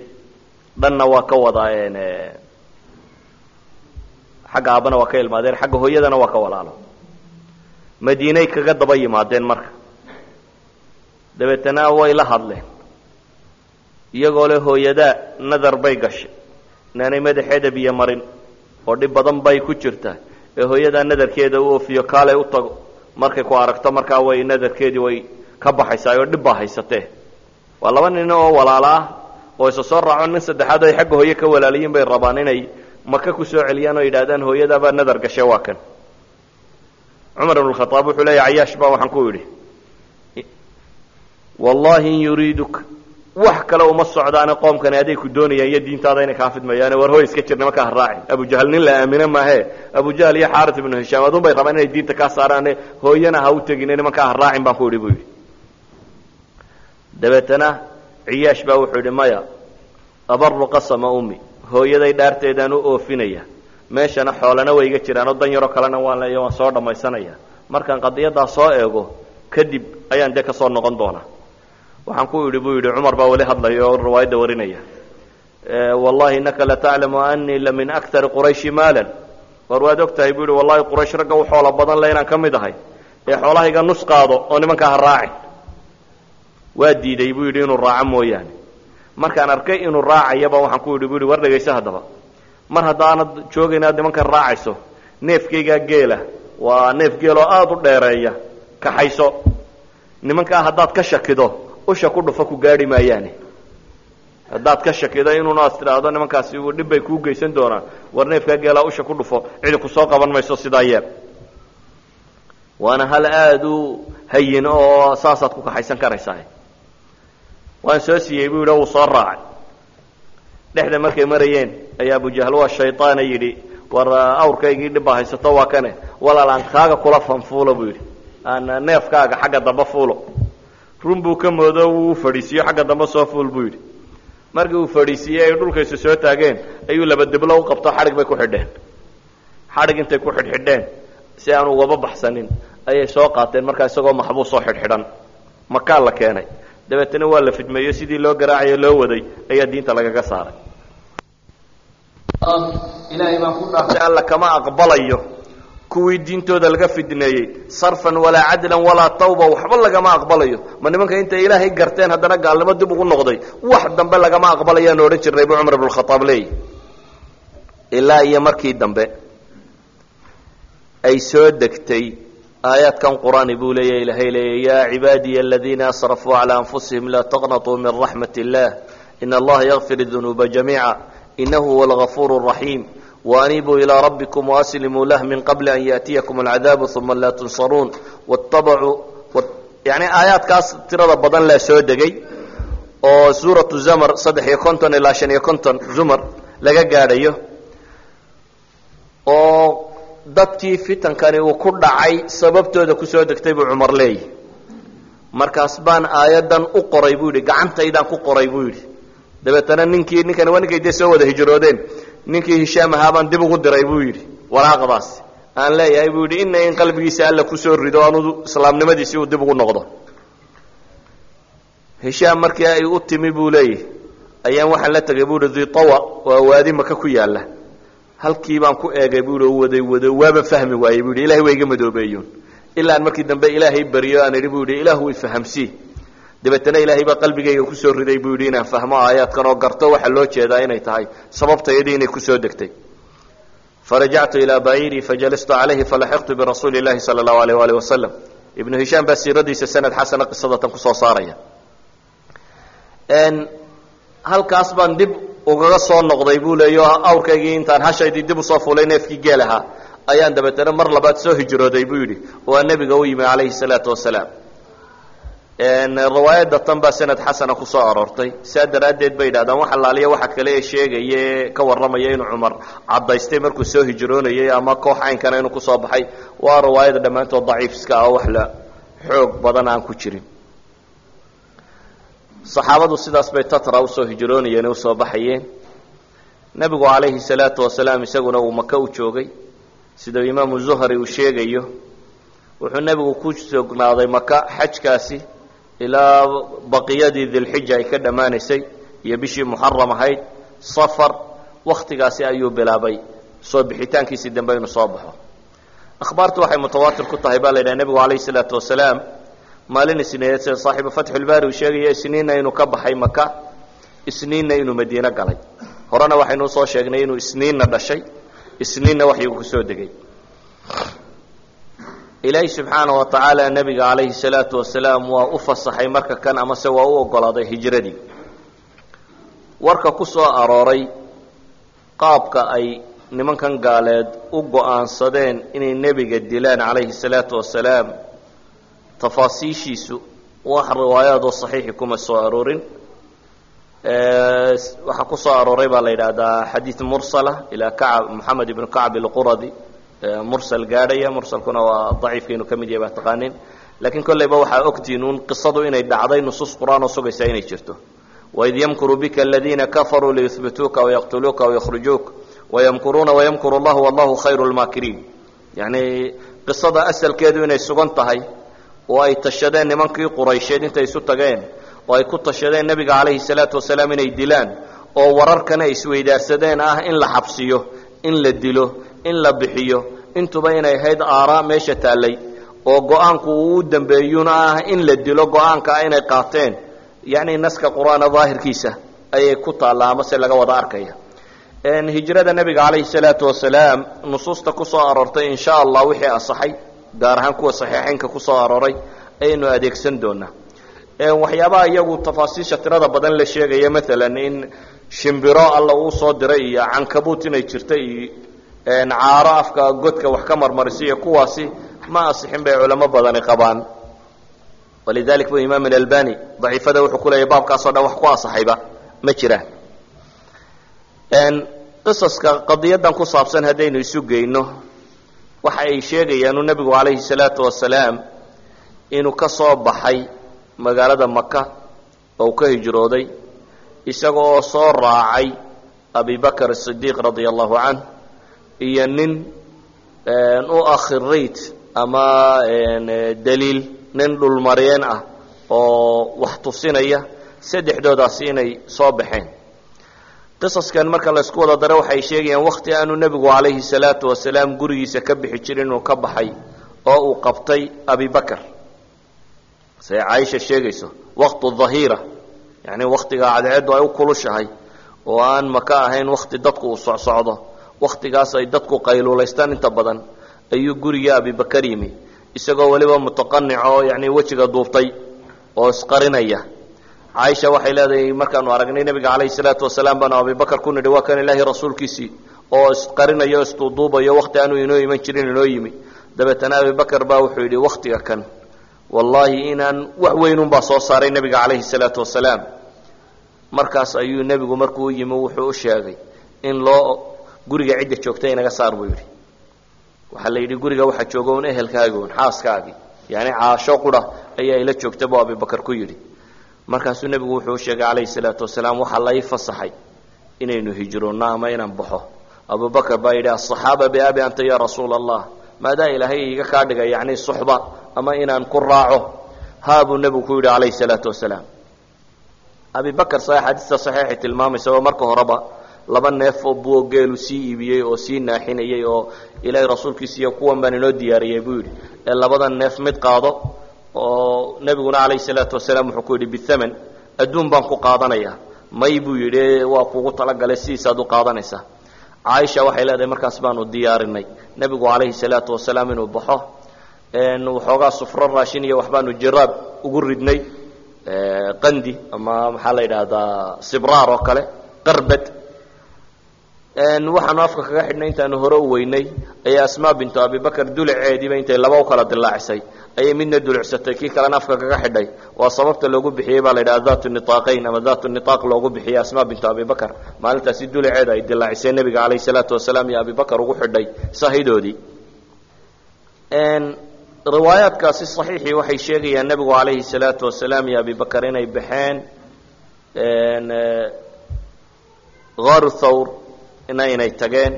Dhanna waa ka wadaayeen xagga aabbana waa ka ilmaadeen xagga hooyadana waa ka walaalo madiinay kaga daba yimaadeen marka. Dabeetana way la hadleen. Iyagoo le hooyadaa nadar bay gashay. Inaanay madaxeeda biyo marin oo dhib badan bay ku jirtaa. Ee hooyadaa nadarkeeda u oofiyo kaalay u tago markay ku aragto markaa way nadarkeedii way ka baxaysaa oo dhib baa haysatee. Waa laba nin oo walaalo ah oo isa soo raaco nin saddexaad ay xagga hooye ka walaaliyiin bay rabaan inay maka ku soo celiyaan oo yidhahdaan hooyadaabaa nadar gashay waa kan. Cumar ibn khaaab wuxuu leeya cayaash baa waxaan ku idhi wallahi in yuriiduk wax kale uma socdaane qoomkani aday ku doonayaan iyo diintaada inay kaa fidmayaane war hooy iska jir nimanka ha raacin abujahal nin la aamine maahe. Abujahal iyo xaarit ibnu hishaam adun bay rabaan inay diinta kaa saaraane hooyana ha u tegine nimankaa ha raacin baan ku idhi bu yidhi. Dabeetana ciyaash baa wuxuu yidhi maya abaru qasama ummi. Hooyaday dhaarteedaan u oofinaya. Meeshana xoolana way iga jiraanoo dan yaroo kalena waan leeya waan soo dhammaysanaya markaan qadiyaddaa soo eego kadib ayaan dee ka soo noqon doonaa waxaan ku idhi buu yidhi cumar baa weli hadlaya oo riwaayadda warinaya. Wallahi innaka lataclamu anii la min akari qurayshi maalan. War waad og tahay buu yidhi wallahi quraysh ragga u xoola badan le inaan ka mid ahay. Ee xoolahayga nus qaado oo nimankaa ha raacin. Waa diiday buu yidhi inuu raaco mooyaane. Markaan arkay inuu raacayaba waxaan ku yidhi bu yidhi war dhegayso haddaba. Mar haddaanad joogayna ad nimankan raacayso neefkaygaa geela waa neef geeloo aada u dheereeya kaxayso. Nimankaa haddaad ka shakido usha ku dhufo ku gaadhi maayaane. Haddaad ka shakido inuuna as tidhaahdo nimankaasi dhib bay kuu geysan doonaan. War neefkaa geelaa usha ku dhufo cidi ku soo qaban mayso sidaa yeel waana hal aada u hayin oo saasaad ku kaxaysan karaysaa waan soo siiyey buu yidhi wuu soo raacay dhexda markay marayeen ayaa abujahl waa shayطaana yidhi. War awrkaygii dhibba haysato waa kane. Walaal aan kaaga kula fanfuulo buu yidhi. Aan neefkaaga xagga dambe fuulo run buu ka moodo wuu fadhiisiiyo xagga dambe soo fuul buu yidhi. Markii uu fadhiisiiyey ay dhulkaysu soo taageen ayuu laba diblo u qabto. Xadhig bay ku xidheen. Xadhig intay ku xidhxidheen. Si aan ugaba baxsanin ayay soo qaateen. Markaa isagoo maxbuus oo xidhxidhan. Makaa la keenay. Dabeetana waa la fidmeeyo sidii loo garaacayo loo waday ayaa diinta lagaga saaray. Ilaahay baan ku alla kama aqbalayo kuwii diintooda laga fidneeyey sarfan walaa cadlan walaa tawba waxba lagama aqbalayo. Ma nimanka intay ilaahay garteen haddana gaalnimo dib ugu noqday wax dambe lagama aqbalayaanu odhan jirnay bu cumar ibnukhaaab leeyi ilaa iyo markii dambe ay soo degtay aayaadkan qur'aani buu leeya ilahay leeya yaa cibaadiya aladiina asrafuu calaa anfusihim laa taqnatuu min raxmat illah in allaha yakfir dunuuba jamiica inahu huwa algafuur raxiim وأنيبوا إلى ربكم وأسلموا له من قبل أن يأتيكم العذاب ثم لا تنصرون واتبعوا يعني آيات kaas tirada badan la soo degay oo suuraة زmr saddex iyo konton ilaa شhan iyo konton zmr laga gaadhayo oo dadkii fitankani uu ku dhacay sababtooda kusoo degtay buu cumar leeyahy markaas baan aayadan u qoray buu yidhi gacantaydaan ku qoray buu yidhi dabeetana ninkii ninkani waa ninkay dee soo wada hijroodeen ninkii hishaam ahaa baan dib ugu diray buu yidhi waraaqdaas aan leeyahay buu yidhi ina in qalbigiisa alla ku soo rido anu islaamnimadiisii uu dib ugu noqdo. Hishaam markii ay u timi buu leeyahy ayaan waxaan la tegay buu yihi dhitawa waa waadi maka ku yaalla. Halkii baan ku eegay buu yihi waday wado waaba fahmi waayey buu yidhi ilahay waa iga madoobeeyoon ilaa aan markii dambe ilaahay baryo aan idhi buu yidhi ilaahu way fahamsii dabeetana ilaahay baa qalbigayga ku soo riday buu yidhi inaan fahmo aayaadkan oo garto. Waxaa loo jeedaa inay tahay. Sababtayadii inay ku soo degtay. Farajactu ilaa baciirii fajalastu calayhi falaxiqtu birasuuli اllahi sala allahu alayh waalih wasalam ibnu hishaam baa siiradiisa sanad xasana qisadatan ku soo saaraya. Halkaas baan dib ugaga soo noqday buu leeyo awrkaygii intaan hashaydii dib u soo fulay neefkii geel ahaa ayaan dabeetana mar labaad soo hijrooday buu yidhi. Oo aa nebiga u yimi calayhi salaatu wasalaam riwaayadda tan baa sanad xasana ku soo aroortay. Saa daraaddeed bay yidhahdaan wax allaaliya waxa kale ee sheegaya ee ka warramaya inuu cumar caddaystay markuu soo hijroonayay ama koox caynkana inuu ku soo baxay. Waa riwaayada dhammaantood daciifiska ah wax la xoog badan aan ku jirin. Saxaabadu sidaas bay tatra u soo hijroonayeen u soo baxayeen. Nebigu calayhi salaatu wasalaam isaguna uu maka u joogay. Sida imaamu zuhri uu sheegayo wuxuu nebigu ku sugnaaday maka xajkaasi ilaa baqiyadii dilxija ay ka dhammaanaysay iyo bishii muxaram ahayd safar wakhtigaasi ayuu bilaabay. Soo bixitaankiisii dambe inuu soo baxo. Akhbaartu waxay mutawaatir ku tahay baa la yidhaha nebigu calayhi salaatu wasalaam maalin isniineed sida saaxibu fatxulbaari uu sheegaya isniinna inuu ka baxay maka isniinna inuu madiine galay. Horena waxaynu u soo sheegnay inuu isniinna dhashay isniinna waxyuu ku soo degay ilaahi subxaana wa tacaala nebiga calayhi salaatu wasalaam waa u fasaxay marka kan amase waa u ogolaaday hijradii. Warka ku soo arooray qaabka ay nimankan gaaleed u go'aansadeen inay nebiga dilaan calayhi salaatu wasalaam tafaasiishiisu wax riwaayaadoo saxiixi kuma soo aroorin. Waxaa ku soo arooray baa la yidhaahdaa xadiid mursala ilaa kacab moxamed ibnu kacb ilquradi mursal gaadhaya mursalkuna waa daciifkaynu ka mid yahay baa taqaanin laakiin kollayba waxaa ogtiin uun qisadu inay dhacday nusuus qur'aan oo sugaysaa inay jirto. Waid yamkuru bika aladiina kafaruu liyuhbituuka wayaqtuluuka wayakhrujuuka wayamkuruuna wayamkuru allahu wallahu khayru lmaakiriin yacni qisada asalkeedu inay sugan tahay oo ay tashadeen nimankii quraysheed intay isu tageen oo ay ku tashadeen nebiga calayhi salaatu wasalaam inay dilaan oo wararkana ay isweydaarsadeen ah in la xabsiyo in la dilo in la bixiyo intuba inay ahayd aaraa meesha taallay oo go'aanku uu u dambeeyuna ah in la dilo go'aanka ah inay qaateen. Yacni naska qur'aana daahirkiisa ayay ku taallaa amase laga wada arkaya. Hijrada nebiga calayhi salaatu wasalaam nusuusta ku aroortay in sha allah wixii asaxay gaar ahaan kuwa saxiixeynka ku soo arooray adeegsan doonaa. Waxyaabaha iyagu tafaasiisha tirada badan la sheegaya maalan in shimbiro alla uu soo diray iyo cankabuut inay jirta iyo caaro afka godka wax ka marmarisa iyo kuwaasi ma asixin bay culamo badani qabaan. Walidalik bu imaam alalbani daciifada wuxuu ku leeyahy baabkaasoo dhan wax ku asaxayba ma jiraan qisaska qadiyadan ku saabsan haddaynu isu geyno waxa ay sheegayaanu nebigu calayhi salaatu wasalaam inuu ka soo baxay magaalada maka oo ka hijrooday isaga oo soo raacay abibakr asidiiq radia allahu canh iyo nin u akhirayt ama daliil nin dhulmaryeen ah oo wax tusinaya saddexdoodaasi inay soo baxeen. Qisaskan marka laysku wada daro waxay sheegayaan wakti aanu nebigu calayhi salaatu wasalaam gurigiisa ka bixi jirin inuu ka baxay oo uu qabtay abibakr say caaisha sheegayso waqtu dhahiira yacni waktiga cadceeddu ay u kulushahay oo aan maka ahayn wakti dadku uu socsocdo waktigaas ay dadku qayluulaystaan inta badan. Ayuu guriga abibakar yimi. Isagoo weliba mutaqanic oo yani wejiga duubtay oo isqarinaya. Caaisha waxay leedahay markaanu aragnay nebiga calayhi salaatu wasalaam baanu abibakar ku nidhi waa kan ilaahay rasuulkiisii oo isqarinayo o isduuduubayo wakti aanu inoo iman jirin inoo yimi. Dabeetana abibakar baa wuxuu yidhi waktiga kan wallaahi inaan wax weynunbaa soo saaray nebiga calayhi salaatu wasalaam. Markaas ayuu nebigu markuu u yimi wuxuu u sheegay in loo guriga cidda joogta inaga saar buu yidhi. Waxaa la yidhi guriga waxaa jooga un ehelkaagi un xaaskaagii yani caasho qura ayaa ila joogta buu abibakar ku yidhi. Markaasuu nebigu wuxuu sheegay calayhi salaatu wasalaam waxaa la ii fasaxay inaynu hijroonno ama inaan baxo. Abubakar baa yidhi asaxaaba biabi anta ya rasuula allah maadaa ilaahay iga kaa dhigay yani suxba ama inaan ku raaco? Haa buu nebigu ku yidhi calayhi salaatu wasalaam. Abibakar sa axaadiista saxiixay tilmaamaysa oo marka horeba laba neef oo buo geelu sii iibiyey oo sii naaxinayey oo ilaahay rasuulkiisa iyo kuwan inoo diyaariyey buu yidhi. Ee labada neef mid qaado oo nebiguna calayhi salaatu wasalaam wuxuu ku yidhi bithaman adduun baan ku qaadanayaa. May buu yidhi waa kugu talagalay sidiisaad u qaadanaysaa. Caaisha waxay leedahay markaas baanu diyaarinay. Nebigu calayhi salaatu wasalaam inuu baxo waxoogaa sufro raashin iyo waxbaanu jiraab ugu ridnay qandi ama maxaa la yidhaahdaa sibraar oo kale qarbad waxaanu afka kaga xidhnay intaanu hore u weynay. Ayaa asmaa bintu abibakar dulaceediiba intay laba u kala dilaacisay ayay midna dulucsatay kii kalena afka kaga xidhay. Waa sababta loogu bixiyey baa la yidhaha datu niaaqayn ama datu niaaq loogu bixiyey asmaa bintu abibakar. Maalintaasi dulaceeda ay dilaacisay nebiga calayhi salaatu wasalaam iyo abibakar ugu xidhay sahidoodii. Riwaayaadkaasi saxiixii waxay sheegayaan nebigu calayhi salaatu wasalaam iyo abibakar inay baxeen haru thawr ina inay tageen.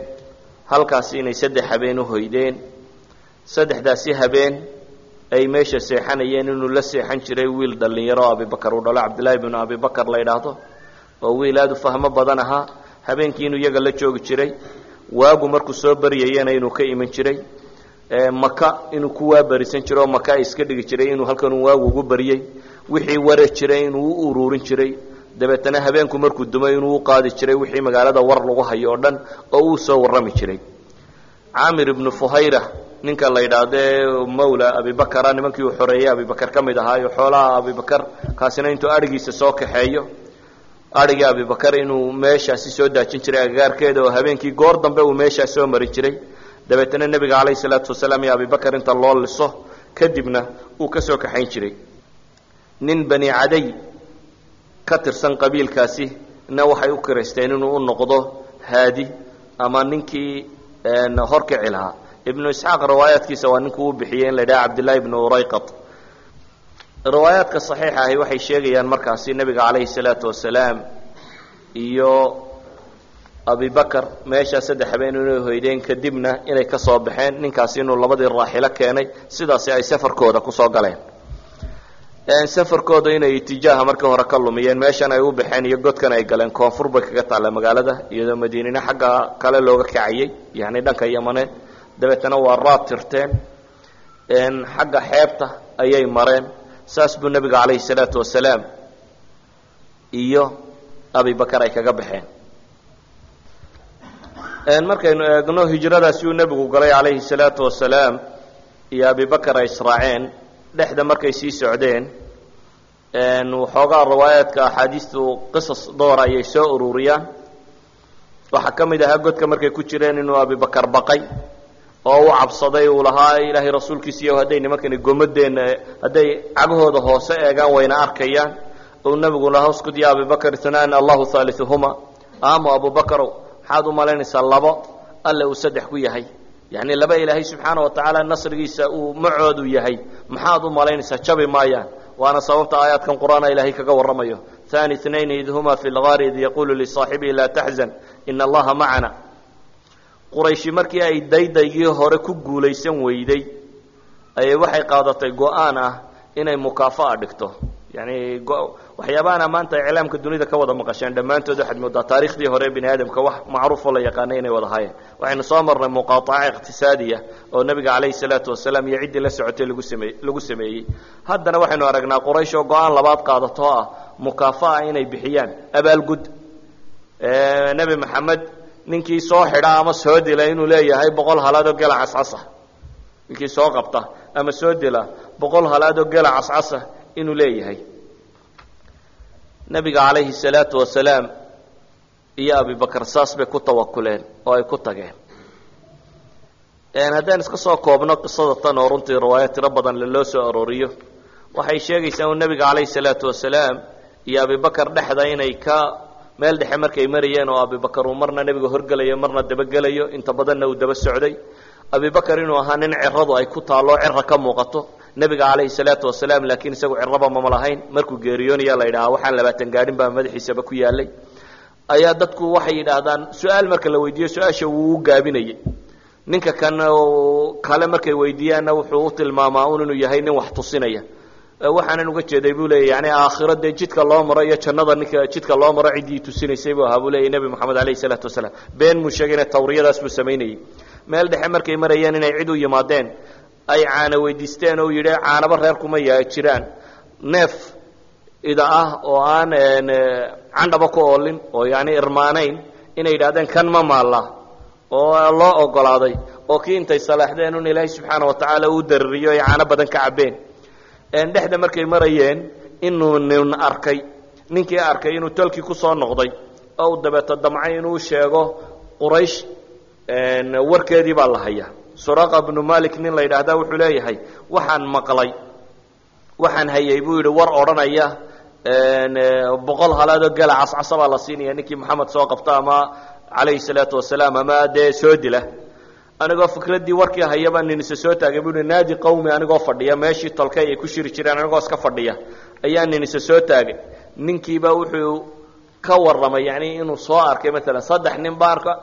Halkaasi inay saddex habeen u hoydeen. Saddexdaasi habeen ay meesha seexanayeen inuu la seexan jiray wiil dhallinyaro abibakar uu dhalo. Cabdillaahi binu abibakar la yidhaahdo oo wiil aada u fahmo badan ahaa habeenkii inuu iyaga la joogi jiray. Waagu markuu soo baryayena inuu ka iman jiray. Maka inuu ku waabarisan jiro. Oo maka iska dhigi jiray inuu halkanuu waagu ugu baryey wixii wara jiray inuu u uruurin jiray dabeetana habeenku markuu dumay inuu u qaadi jiray wixii magaalada war lagu hayo oo dhan oo uu soo warrami jiray. Caamir ibnu fuhayra ninka la yidhaahde mawla abibakara nimankii uu xoreeyey abibakar ka mid ahaayo xoolaha abibakar kaasina intuu adhigiisa soo kaxeeyo. Adhigii abibakar inuu meeshaasi soo daajin jiray agagaarkeeda oo habeenkii goor dambe uu meeshaas soo marin jiray. Dabeetana nebiga calayhi salaatu wasalaam iyo abibakar inta loo liso kadibna uu ka soo kaxayn jiray. Nin bani caday ka tirsan qabiilkaasi na waxay u kiraysteen inuu u noqdo haadi ama ninkii horkici lahaa ibnu isxaaq riwaayaadkiisa waa ninkuu u bixiyey in la yidhaha cabdillahi ibnu urayqat. Riwaayaadka saxiixa ahi waxay sheegayaan markaasi nebiga calayhi salaatu wasalaam iyo abibakar meeshaa saddex habeen inay hoydeen kadibna inay ka soo baxeen ninkaasi inuu labadii raaxilo keenay sidaasi ay safarkooda ku soo galeen safarkooda inay itijaaha markii hore ka lumiyeen meeshan ay u baxeen iyo godkan ay galeen koonfur bay kaga taalla magaalada iyadoo madiinina xagga kale looga kacayey yani dhanka yamaneed dabeetana waa raad tirteen xagga xeebta ayay mareen. Saas buu nebiga calayhi salaatu wasalaam iyo abibakar ay kaga baxeen. Markaynu eegno hijradaasi uu nebigu galay calayhi salaatu wasalaam iyo abibakar ay israaceen dhexda markay sii socdeen waxoogaa riwaayaadka axaadiistu qisas doora ayay soo ururiyaan. Waxaa ka mid ahaa godka markay ku jireen inuu abibakar baqay oo u cabsaday uu lahaa ilaahay rasuulkiisiiyo hadday nimankani gomadeenna hadday cagahooda hoose eegaan wayna arkayaan. Ou nebigu lahaa uskud ya abibakr itnaan allahu haaliuhuma amo abubakarow maxaad u malaynaysaa labo? Alle uu saddex ku yahay. Yacni laba ilaahay subxaana wa tacaala nasrigiisa uu macoodu yahay maxaad u malaynaysaa? Jabi maayaan. Waana sababta aayaadkan qur'aana ilaahay kaga warramayo. Hani inayn id huma fi lgaari id yaqulu lisaaxibihi laa taxzan ina allaha macana qurayshi markii ay daydaygii hore ku guulaysan weyday ayay waxay qaadatay go'aan ah inay mukaafa'a dhigto yani waxyaabaana maanta iclaamka dunida ka wada maqasheen dhammaantood waxaad moodaa taarikhdii hore bini aadamka wax macruufoo la yaqaanay inay wada hayeen. Waxaynu soo marnay muqaaaca iqtisaadiya oo nebiga calayhi salaatu wasalaam iyo ciddii la socotay lagu samey lagu sameeyey. Haddana waxaynu aragnaa quraysh oo go'aan labaad qaadato ah mukaafa'a inay bixiyaan abaalgud nebi maxamed ninkii soo xidha ama soo dila inuu leeyahay boqol halaadoo gela cascasa ninkii soo qabta ama soo dila boqol halaadoo gela cascasa inuu leeyahay. Nebiga calayhi salaatu wasalaam iyo abibakar saas bay ku tawakuleen oo ay ku tageen. Haddaan iska soo koobno qisada tan oo runtii riwaaya tiro badan laloo soo arooriyo waxay sheegaysaa uu nebiga calayhi salaatu wasalaam iyo abibakar dhexda inay ka meel dhexe markay marayeen oo abibakar uu marna nebiga horgelayo marna dabagelayo inta badanna uu daba socday. Abibakar inuu ahaa nin ciradu ay ku taallo cira ka muuqato nebiga calayhi salaatu wasalaam laakiin isagu ciraba mama lahayn. Markuu geeriyoonaya la yidhahaa waxaan labaatan gaadhin baa madaxiisaba ku yaalay ayaa dadku waxay yidhaahdaan su'aal marka la weydiiyo su'aasha wuu u gaabinayay. Ninka kan kale markay weydiiyaanna wuxuu u tilmaamaa un inuu yahay nin wax tusinaya. Waxaanan uga jeeday buu leeya yani aakhiro dee jidka loo maro iyo jannada ninka jidka loo maro ciddii tusinaysay buu ahaa buu leeya nebi moxamed alayhi salaatu wasalaam been muu sheegayna tawriyadaas buu samaynayey meel dhexe markay marayeen inay cid u yimaadeen ay caana weydiisteen oo yidhi caanaba reer kuma ya jiraan. Neef ida ah oo aan candhaba ku oolin oo yani irmaanayn inay yidhahdeen kan ma maalla oo loo ogolaaday oo kii intay salaaxdeen un ilaahay subxaana wa tacaala uu daririyo ay caano badan ka cabbeen. Dhexda markay marayeen inuu nin arkay. Ninkii arkay inuu tolkii ku soo noqday oo uu dabeeto damcay inuu sheego quraysh warkeedii baa la hayaa suraqa bnu malik nin la yidhaahda wuxuu leeyahay waxaan maqlay waxaan hayay buu yidhi. War odhanaya boqol halaadoo gela cascasa baa la siinaya ninkii maxamed soo qabta ama calayhi salaatu wasalaam ama dee soo dila. Anigoo fikraddii warkii hayabaa nin isa soo taagay buu hi naadi qawmi anigoo fadhiya meeshii tolkay ay ku shiri jireen anigoo iska fadhiya ayaa nin isa soo taagay. Ninkiiba wuxuu ka warramay yani inuu soo arkay maalan saddex nin ba arka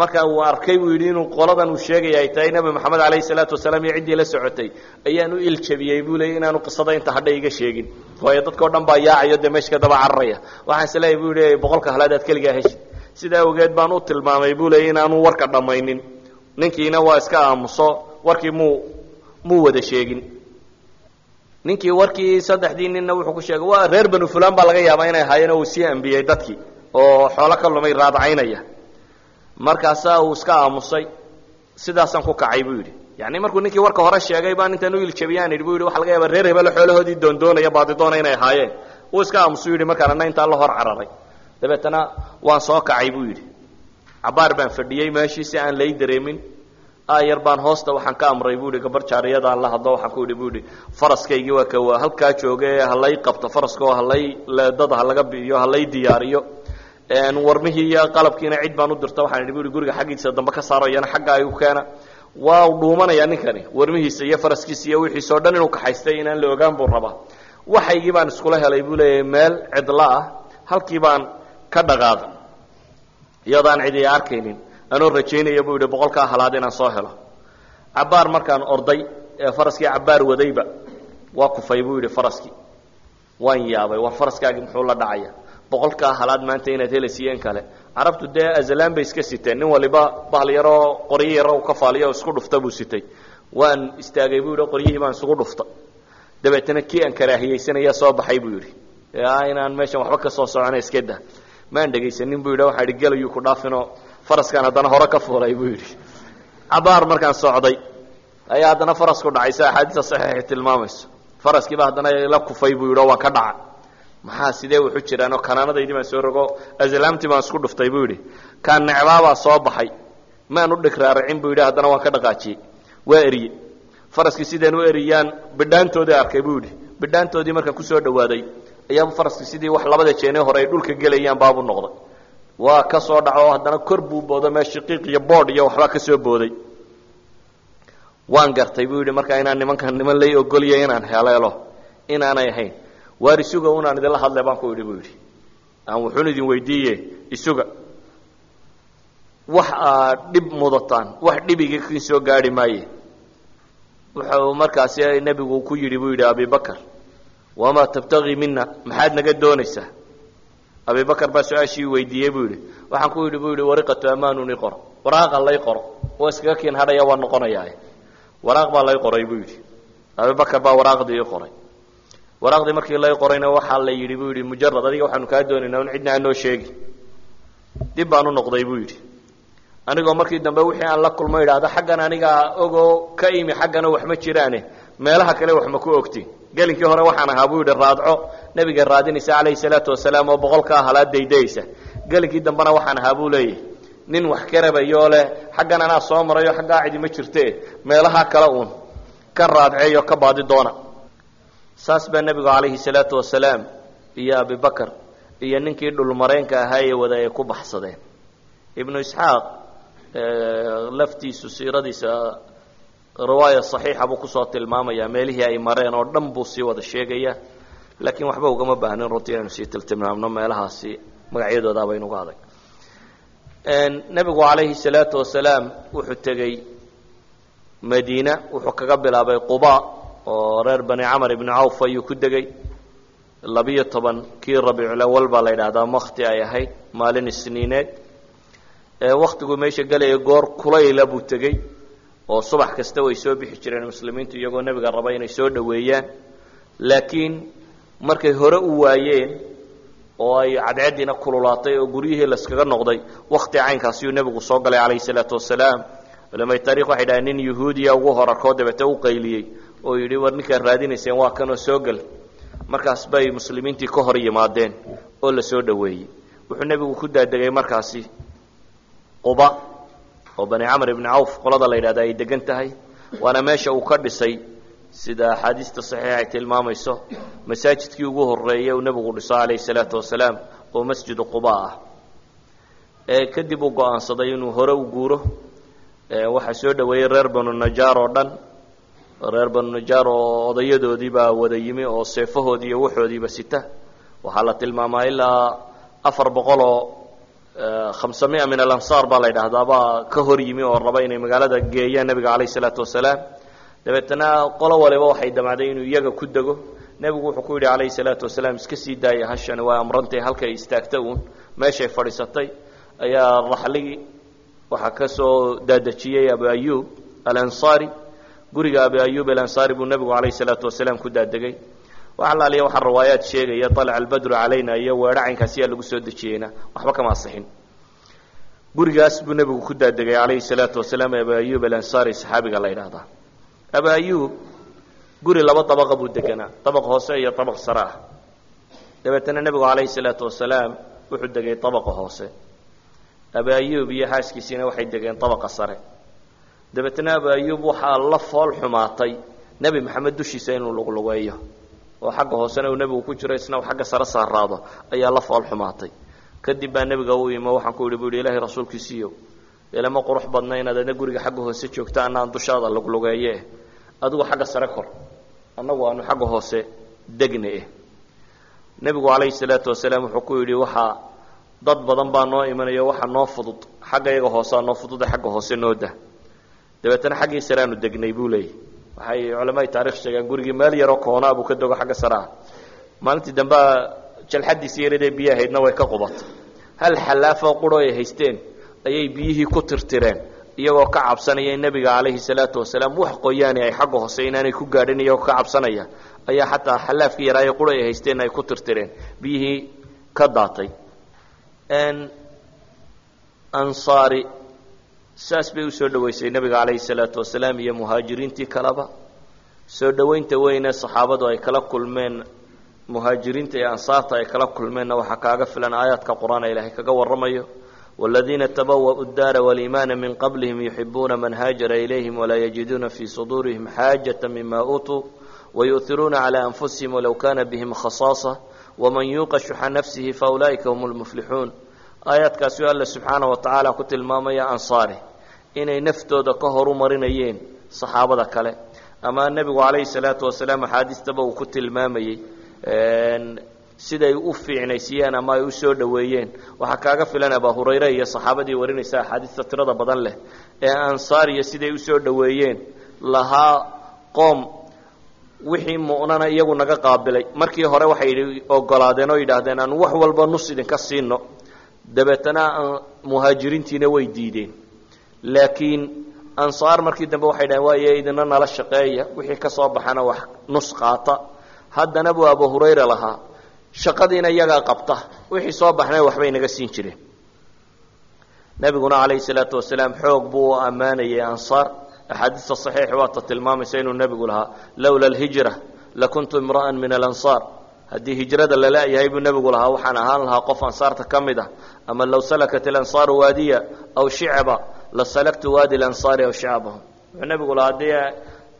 marka uu arkay buu yidhi inuu qoladan uu sheegaya ay tahay nebi moxamed calayhi salaatu wasalaam iyo ciddii la socotay ayaan u iljabiyey buu leeyay inaanu qisada inta hadha iga sheegin. Waayo dadkao dhan baa yaacayo dee meesha ka daba cararaya. Waxaan is leeyahy buu yihi boqolka halaadaad keligaa heshid sidaa awgeed baan u tilmaamay buu leeyay inaanu warka dhammaynin. Ninkiina waa iska aamuso warkii muu muu wada sheegin. Ninkii warkii saddexdii ninna wuxuu ku sheegay waa reer banu fulan baa laga yaabaa inay ahaayeen oo uu sii ambiyey dadkii oo xoolo ka lumay raadacaynaya markaasaa uu iska aamusay sidaasaan ku kacay buu yidhi. Yani markuu ninkii warka hore sheegay baan intaan u iljabiyaan idhi bu yidhi waxa laga yaaba reer hebelo xoolahoodii doondoonaya baadidoona inay ahaayeen uu iska aamusu yidhi markaan ana intaan la hor cararay. Dabeetana waan soo kacay buu yidhi. Cabaar baan fadhiyey meeshii si aan lay dareemin. Ayar baan hoosta waxaan ka amray buu ihi gabar jaariyadaan la hadlo waxaan ku idhi bu ihi faraskaygii waa ka halkaa jooge halay qabto faraskao halay leedada halaga bi'iyo halay diyaariyo warmihii iyo qalabkiina cid baan u dirta waxaan idhi bu ihi guriga xaggiisa dambe ka saaro iyana xagga igu keena waa dhuumanayaa ninkani warmihiisa iyo faraskiisa iyo wixiisao dhan inuu kaxaystay inaan la ogaan buu rabaa. Waxaygii baan iskula helay buu leeyahay meel cidla ah halkii baan ka dhaqaaday iyadaan cidi arkaynin anoo rajaynaya buu yidhi boqolkaa halaad inaan soo helo. Cabaar markaan orday ee faraskii cabaar wadayba waa kufay buu yidhi faraskii. Waan yaabay war faraskaagii muxuu la dhacaya boqolkaa halaad maanta inaad helaysiiyeen kale. Carabtu dee azalaan bay iska siteen nin waliba bahal yaroo qoryo yaro ka faaliyo isku dhufta buu sitay waan istaagay buu yidhi qoryihii baan isugu dhufta. Dabeetana kii aan karaahiyeysanaya soo baxay buu yidhi. Inaan meeshan waxba ka soo socona iska maan dhegaysanin buu yidhi waxaa idhi gelayuu ku dhaafinoo faraskaan haddana hore ka fuulay buu yidhi. Cabaar markaan socday ayaa haddana farasku dhacay si axaadiista saxiixay tilmaamayso. Faraskiiba haddana la kufay buu yidhi oo waan ka dhaca maxaa sidee wuxu jiraanoo kanaanadaydii baan soo rogo? Aslaamtii baan isku dhuftay buu yidhi. Kaan necbaabaa soo baxay. Maan u dhigraaracin buu yidhi haddana waan ka dhaqaajiyey waa eriye faraskii sideen u eriyaan bidhaantoodii arkay buu yidhi. Bidhaantoodii markaan ku soo dhawaaday ayaaba faraskii sidii wax labada jeene hore ay dhulka gelayaan baabu noqday. Waa ka soo dhaco haddana kor buu boodo meesha qiiq iyo boodh iyo waxbaa ka soo booday. Waan gartay buu yidhi markaa inaan nimankan niman lay ogolya inaan heleelo inaanay ahayn waar isuga unaan idinla hadle baan ku idhi buu yidhi. Aan wuxuun idin weydiiye isuga. Wax aad dhib mudataan wax dhibigii kin soo gaadhi maaye. Wuxuu markaasi nebigu ku yidhi buu yidhi abibakar wamaa tabtagii mina maxaad naga doonaysaa? Abibakar baa su'aashii weydiiyey buu yidhi. Waxaan ku yidhi buu yidhi wariqatu amaanun i qoro. Waraaqa lay qoro. Waa iskaga kiin hadhaya waa noqonayaa. Waraaq baa lay qoray buu yidhi. Abibakar baa waraaqdii i waraaqdii markii lay qorayna waxaa la yidhi buu yidhi mujarad adiga waxaanu kaa doonaynaa un cidna aanoo sheegi. Dib baan u noqday buu yidhi. Anigoo markii dambe wixii aan la kulmo idhaahda xaggan anigaa ogoo ka imi xaggana wax ma jiraane. Meelaha kale wax ku ogti. Gelinkii hore waxaan ahaa buu yidhi raadco. Nebiga raadinaysa calayhi salaatu wasalaam oo boqolkaa halaa daydaysa. Gelinkii dambena waxaan ahaa buu leeyahy nin wax karabayoo leh xaggan anaa soo marayo xaggaa cidi ma jirte meelaha kale uun ka raadceeyo ka baadi doona saas baa nebigu calayhi salaatu wasalaam iyo abibakar iyo ninkii dhulmareenka ahaa ee wada ay ku baxsadeen. Ibnu isxaaq laftiisu siiradiisa riwaaya saxiixa buu ku soo tilmaamayaa meelihii ay mareen oo dhan buu sii wada sheegaya. Laakiin waxba ugama baahnin runtii inaynu sii tiltilmaamno meelahaasi magacyadoodaaba inuga adag. Nebigu calayhi salaatu wasalaam wuxuu tegey madiina wuxuu kaga bilaabay quba oo reer bani camar ibni cawf ayuu ku degey labiyo toban kii rabiiculawal baa la yidhaahdaa makti ay ahayd maalin isniineed. Waktigu meesha gelaya goor kulayla buu tegey oo subax kasta way soo bixi jireen muslimiintu iyagoo nebiga raba inay soo dhoweeyaan. Laakiin markay hore u waayeen oo ay cadceediina kululaatay oo guryihii laskaga noqday wakti caynkaasiyuu nebigu soo galay calayhi salaatu wasalaam. Culamai taarikh waxay dhahay nin yahuudiya ugu horarkoo dabeete u qayliyey oo yidhi war ninkaad raadinayseen waa kanoo soo gel markaas bay muslimiintii ka hor yimaadeen oo la soo dhoweeyey. Wuxuu nebigu ku daadegay markaasi quba oo bani camr ibni cawf qolada la yidhahda ay degan tahay waana meesha uu ka dhisay sida axaadiista saxiixa ay tilmaamayso. Masaajidkii ugu horeeyey uu nebigu dhiso calayhi salaatu wasalaam oo masjidu quba ah. Kadib uu go'aansaday inuu hore u guuro. Waxaa soo dhoweeyey reer banu najaar oo dhan reer banu najaar oo odayadoodii baa wada yimi oo seefahoodii iyo waxoodiiba sita. Waxaa la tilmaamaa ilaa afar boqol oo khamsamia min alansaar baa la yidhaahdaa baa ka hor yimi oo raba inay magaalada geeyaan nebiga calayhi salaatu wasalaam. Dabeetana qolo waliba waxay damacday inuu iyaga ku dego. Nebigu wuxuu ku yidhi calayhi salaatu wasalaam iska sii daaya hashani waa amrantay halkay istaagta uun. Meeshay fadhiisatay. Ayaa raxligii waxaa ka soo daadejiyey abu ayub alansaari guriga abu ayub alansaari buu nebigu calayhi salaatu wasalaam ku daadegay. Wax alaaliya waxaa riwaayaad sheegaya alaca albadru calayna iyo weedho caynkaasiyaa lagu soo dejiyeyna waxba kama asixin. Gurigaas buu nebigu ku daadegay calayhi salaatu wasalaam abu ayub alansaari saxaabiga la yidhaahdaa. Abu ayub guri laba dabaqa buu deganaa dabaq hoose iyo dabaq sare ah. Dabeetana nebigu calayhi salaatu wasalaam wuxuu degay dabaqa hoose. Abu ayub iyo xaaskiisiina waxay degeen dabaqa sare dabeetana abu ayub waxaa la fool xumaatay. Nebi maxamed dushiisa inuu luglugeeyo. Oo xagga hoosena uu nebigu ku jiro isna xagga sare saaraado ayaa la fool xumaatay. Kadib baa nebiga u imo waxaan ku yidhi bu yidhi ilaahay rasuulkiisiiyo ilama qurux badna inaad adna guriga xagga hoose joogta anaan dushaada luglugeeye. Adigu xagga sare kor annagu aanu xagga hoose degne eh. Nebigu calayhi salaatu wasalaam wuxuu ku yidhi waxaa dad badan baa noo imanayo waxa noo fudud xagga iyaga hoosea noo fudude xagga hoose noo dah dabeetana xaggii sare aanu degnay buu leeyay. Waxay culamai taarikh sheegeen gurigii meel yaroo koonaa buu ka dogo xagga sare maalintii dambea jalxadiisi yaradee biyo ahaydna way ka qubatay hal xalaafoo quro ay haysteen ayay biyihii ku tirtireen iyagoo ka cabsanaya nebiga calayhi salaatu wasalaam wax qoyaani ay xagga hoose inaanay ku gaadhin iyagoo ka cabsanaya. Ayaa xataa xalaafkii yaraaye quro ay haysteen ay ku tirtireen. Biyihii ka daatay. Ansaari saas bay usoo dhoweysay nebiga calayhi salaatu wasalaam iyo muhaajiriintii kaleba soo dhoweynta weyne saxaabadu ay kala kulmeen muhaajiriinta iyo ansaarta ay kala kulmeenna waxaa kaaga filan aayaadka qur-aan ee ilaahay kaga warramayo والذين تبوأوا الدار والإيمان من قبلهم يحبون من هاجر إليهم ولا يجدون في صدورهم حاجة مما أوتوا ويؤثرون على أنفسهم ولو كان بهم خصاصة ومن يوق شح نفسه فأولئك هم المفلحون aayaadkaasi alla subxaana wa tacaala ku tilmaamaya ansaari inay naftooda ka horu marinayeen saxaabada kale. Ama nebigu calayhi salaatu wasalaam axaadiistaba uu ku tilmaamayey siday u fiicnaysiyeen ama ay u soo dhoweeyeen. Waxaa kaaga filan abaa hurayre iyo saxaabadii warinaysa axaadiista tirada badan leh ee ansaariya siday u soo dhoweeyeen. Lahaa qoom wixii mu'nana iyagu naga qaabilay. Markii hore waxay ogolaadeen oo yidhaahdeen aan wax walba nus idinka siino. Dabeetana muhaajiriintiina way diideen laakiin ansaar markii dambe waxay dhaheen waaye idina nala shaqeeya. Wixii ka baxana wax nus qaata. Haddana buu abu hurayra lahaa shaqadiina iyagaa qabta. Wixii soo baxnay waxbay naga siin jireen. Nebiguna calayhi salaatu wasalaam xoog buu u ammaanayay ansaar. Axaadiista saxiix waata tilmaamaysa inuu nebigu lahaa lowla alhijra lakuntu imra'an min alansaar. Haddii hijrada lala-yahay buu nebigu lahaa waxaan ahaan lahaa qof ansaarta ka mid ah ama low salakat ilansaaru waadiya aw shicba la salaktu waadi lansaari aw shicbahum wuxuu nebigu lahaa haddii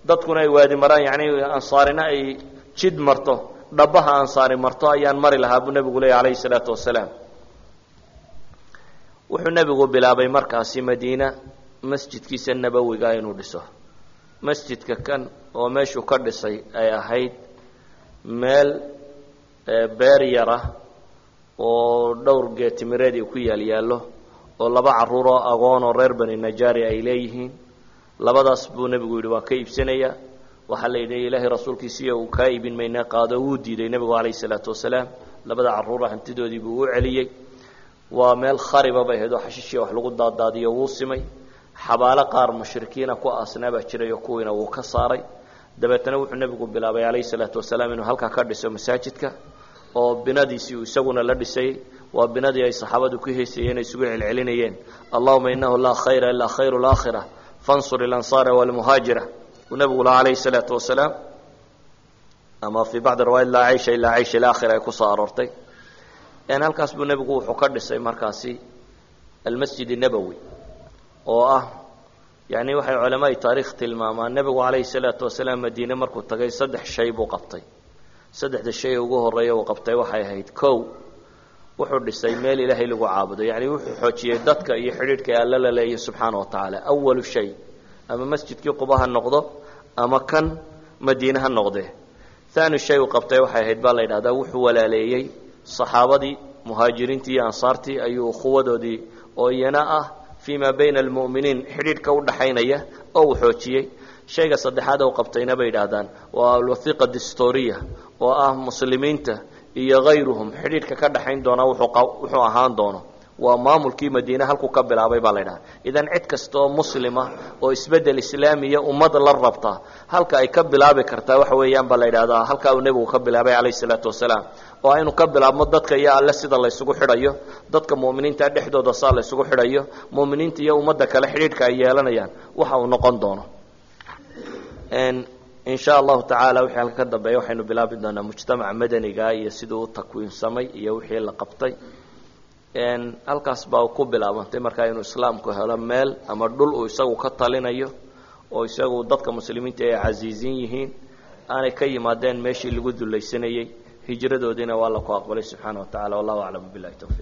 dadkuna ay waadi maraan yacni ansaarina ay jid marto dhabaha ansaari marto ayaan mari lahaa buu nebigu leeyay calayhi salaatu wasalaam wuxuu nebigu bilaabay markaasi madiina masjidkiisa nabowiga inuu dhiso. Masjidka kan oo meeshuu ka dhisay ay ahayd meel beer yara oo dhowr geetimireedii ku yaal yaallo oo laba carruuroo agoon oo reer bani najaari ay leeyihiin. Labadaas buu nebigu yidhi waa ka iibsanayaa waxaa la yidhi ilaahay rasuulkiisiiyo uu kaa iibin mayna qaado. Wuu diiday nebigu calayhi salaatu wasalaam. Labada carruura hantidoodii buu u celiyey. Waa meel khariba bay ahayd oo xashiishii wax lagu daadaadiyo wuu simay. Xabaalo qaar mushrikiina ku aasnaa baa jiray oo kuwiina wuu ka saaray. Dabeetana wuxuu nebigu bilaabay calayhi salaatu wasalaam inuu halkaa ka dhiso masaajidka oo binadiisii uu isaguna la dhisayey waa binadii ay saxaabadu ku heysayeen ay isugu celcelinayeen. Allahuma inahu laa khayra ilaa khayru laakhira fansur ilansaara walmuhaajira uu nebigu lahaa calayhi salaatu wasalaam ama fii bacdi riwaayat laa caysha ilaa caysha ilaakhira ay ku soo aroortay. Halkaas buu nebigu wuxuu ka dhisay markaasi almasjid nabowi oo ah yani waxay culamaai taarikh tilmaamaan nebigu calayhi salaatu wasalaam madiine markuu tagay saddex shay buu qabtay. Saddexda shay ugu horreeya uu qabtay waxay ahayd kow wuxuu dhisay meel ilaahay lagu caabudo. Yani wuxuu xoojiyey dadka iyo xidhiidhka ee alla la leeyahy subxaana wa tacaala awalu shay. Ama masjidkii quba ha noqdo ama kan madiine ha noqdee haani shay uu qabtay waxay ahayd baa la yidhahdaa wuxuu walaaleeyey saxaabadii muhaajiriintii iyo ansaartii ayuu ukhuwadoodii oo iyana ah fii bayna almu'miniin xidhiidhka u dhaxaynaya oo uu xoojiyey. Shayga saddexaad u qabtayna bay yidhaahdaan waa alwathiqa distoriya oo ah muslimiinta iyo hayruhum xidhiidhka ka dhaxayn doona wuxuu ahaan doono. Waa maamulkii madiine halkuu ka bilaabay baa la ydhaha idan cid kasta oo muslima oo isbeddel islaamiya ummad la rabta halka ay ka bilaabi kartaa waxa weeyaan baa la yidhahdaa halkaa uu nebigu ka bilaabay calayhi salaatu wasalaam. Oo aynu ka bilaabmo dadka iyo alle sida laysugu xidhayo dadka mu'miniinta dhexdooda saa laysugu xidhayo mu'miniinta iyo ummadda kale xidhiidhka ay yeelanayaan waxa uu noqon doono in sha allahu tacaala wixii halka ka dambeeya waxaynu bilaabi doonaa mujtamaca madaniga iyo siduu u takwiinsamay iyo wixii la qabtay. Halkaas baa ku bilaabantay markaa inuu islaamku helo meel ama dhul uu isagu ka talinayo oo isagu dadka muslimiinta ay casiizin yihiin aanay ka yimaadeen meeshii lagu dulaysanayey hijradoodiina waa la ku aqbalay subxaana wa tacala wallahu aclam bilahi towfiq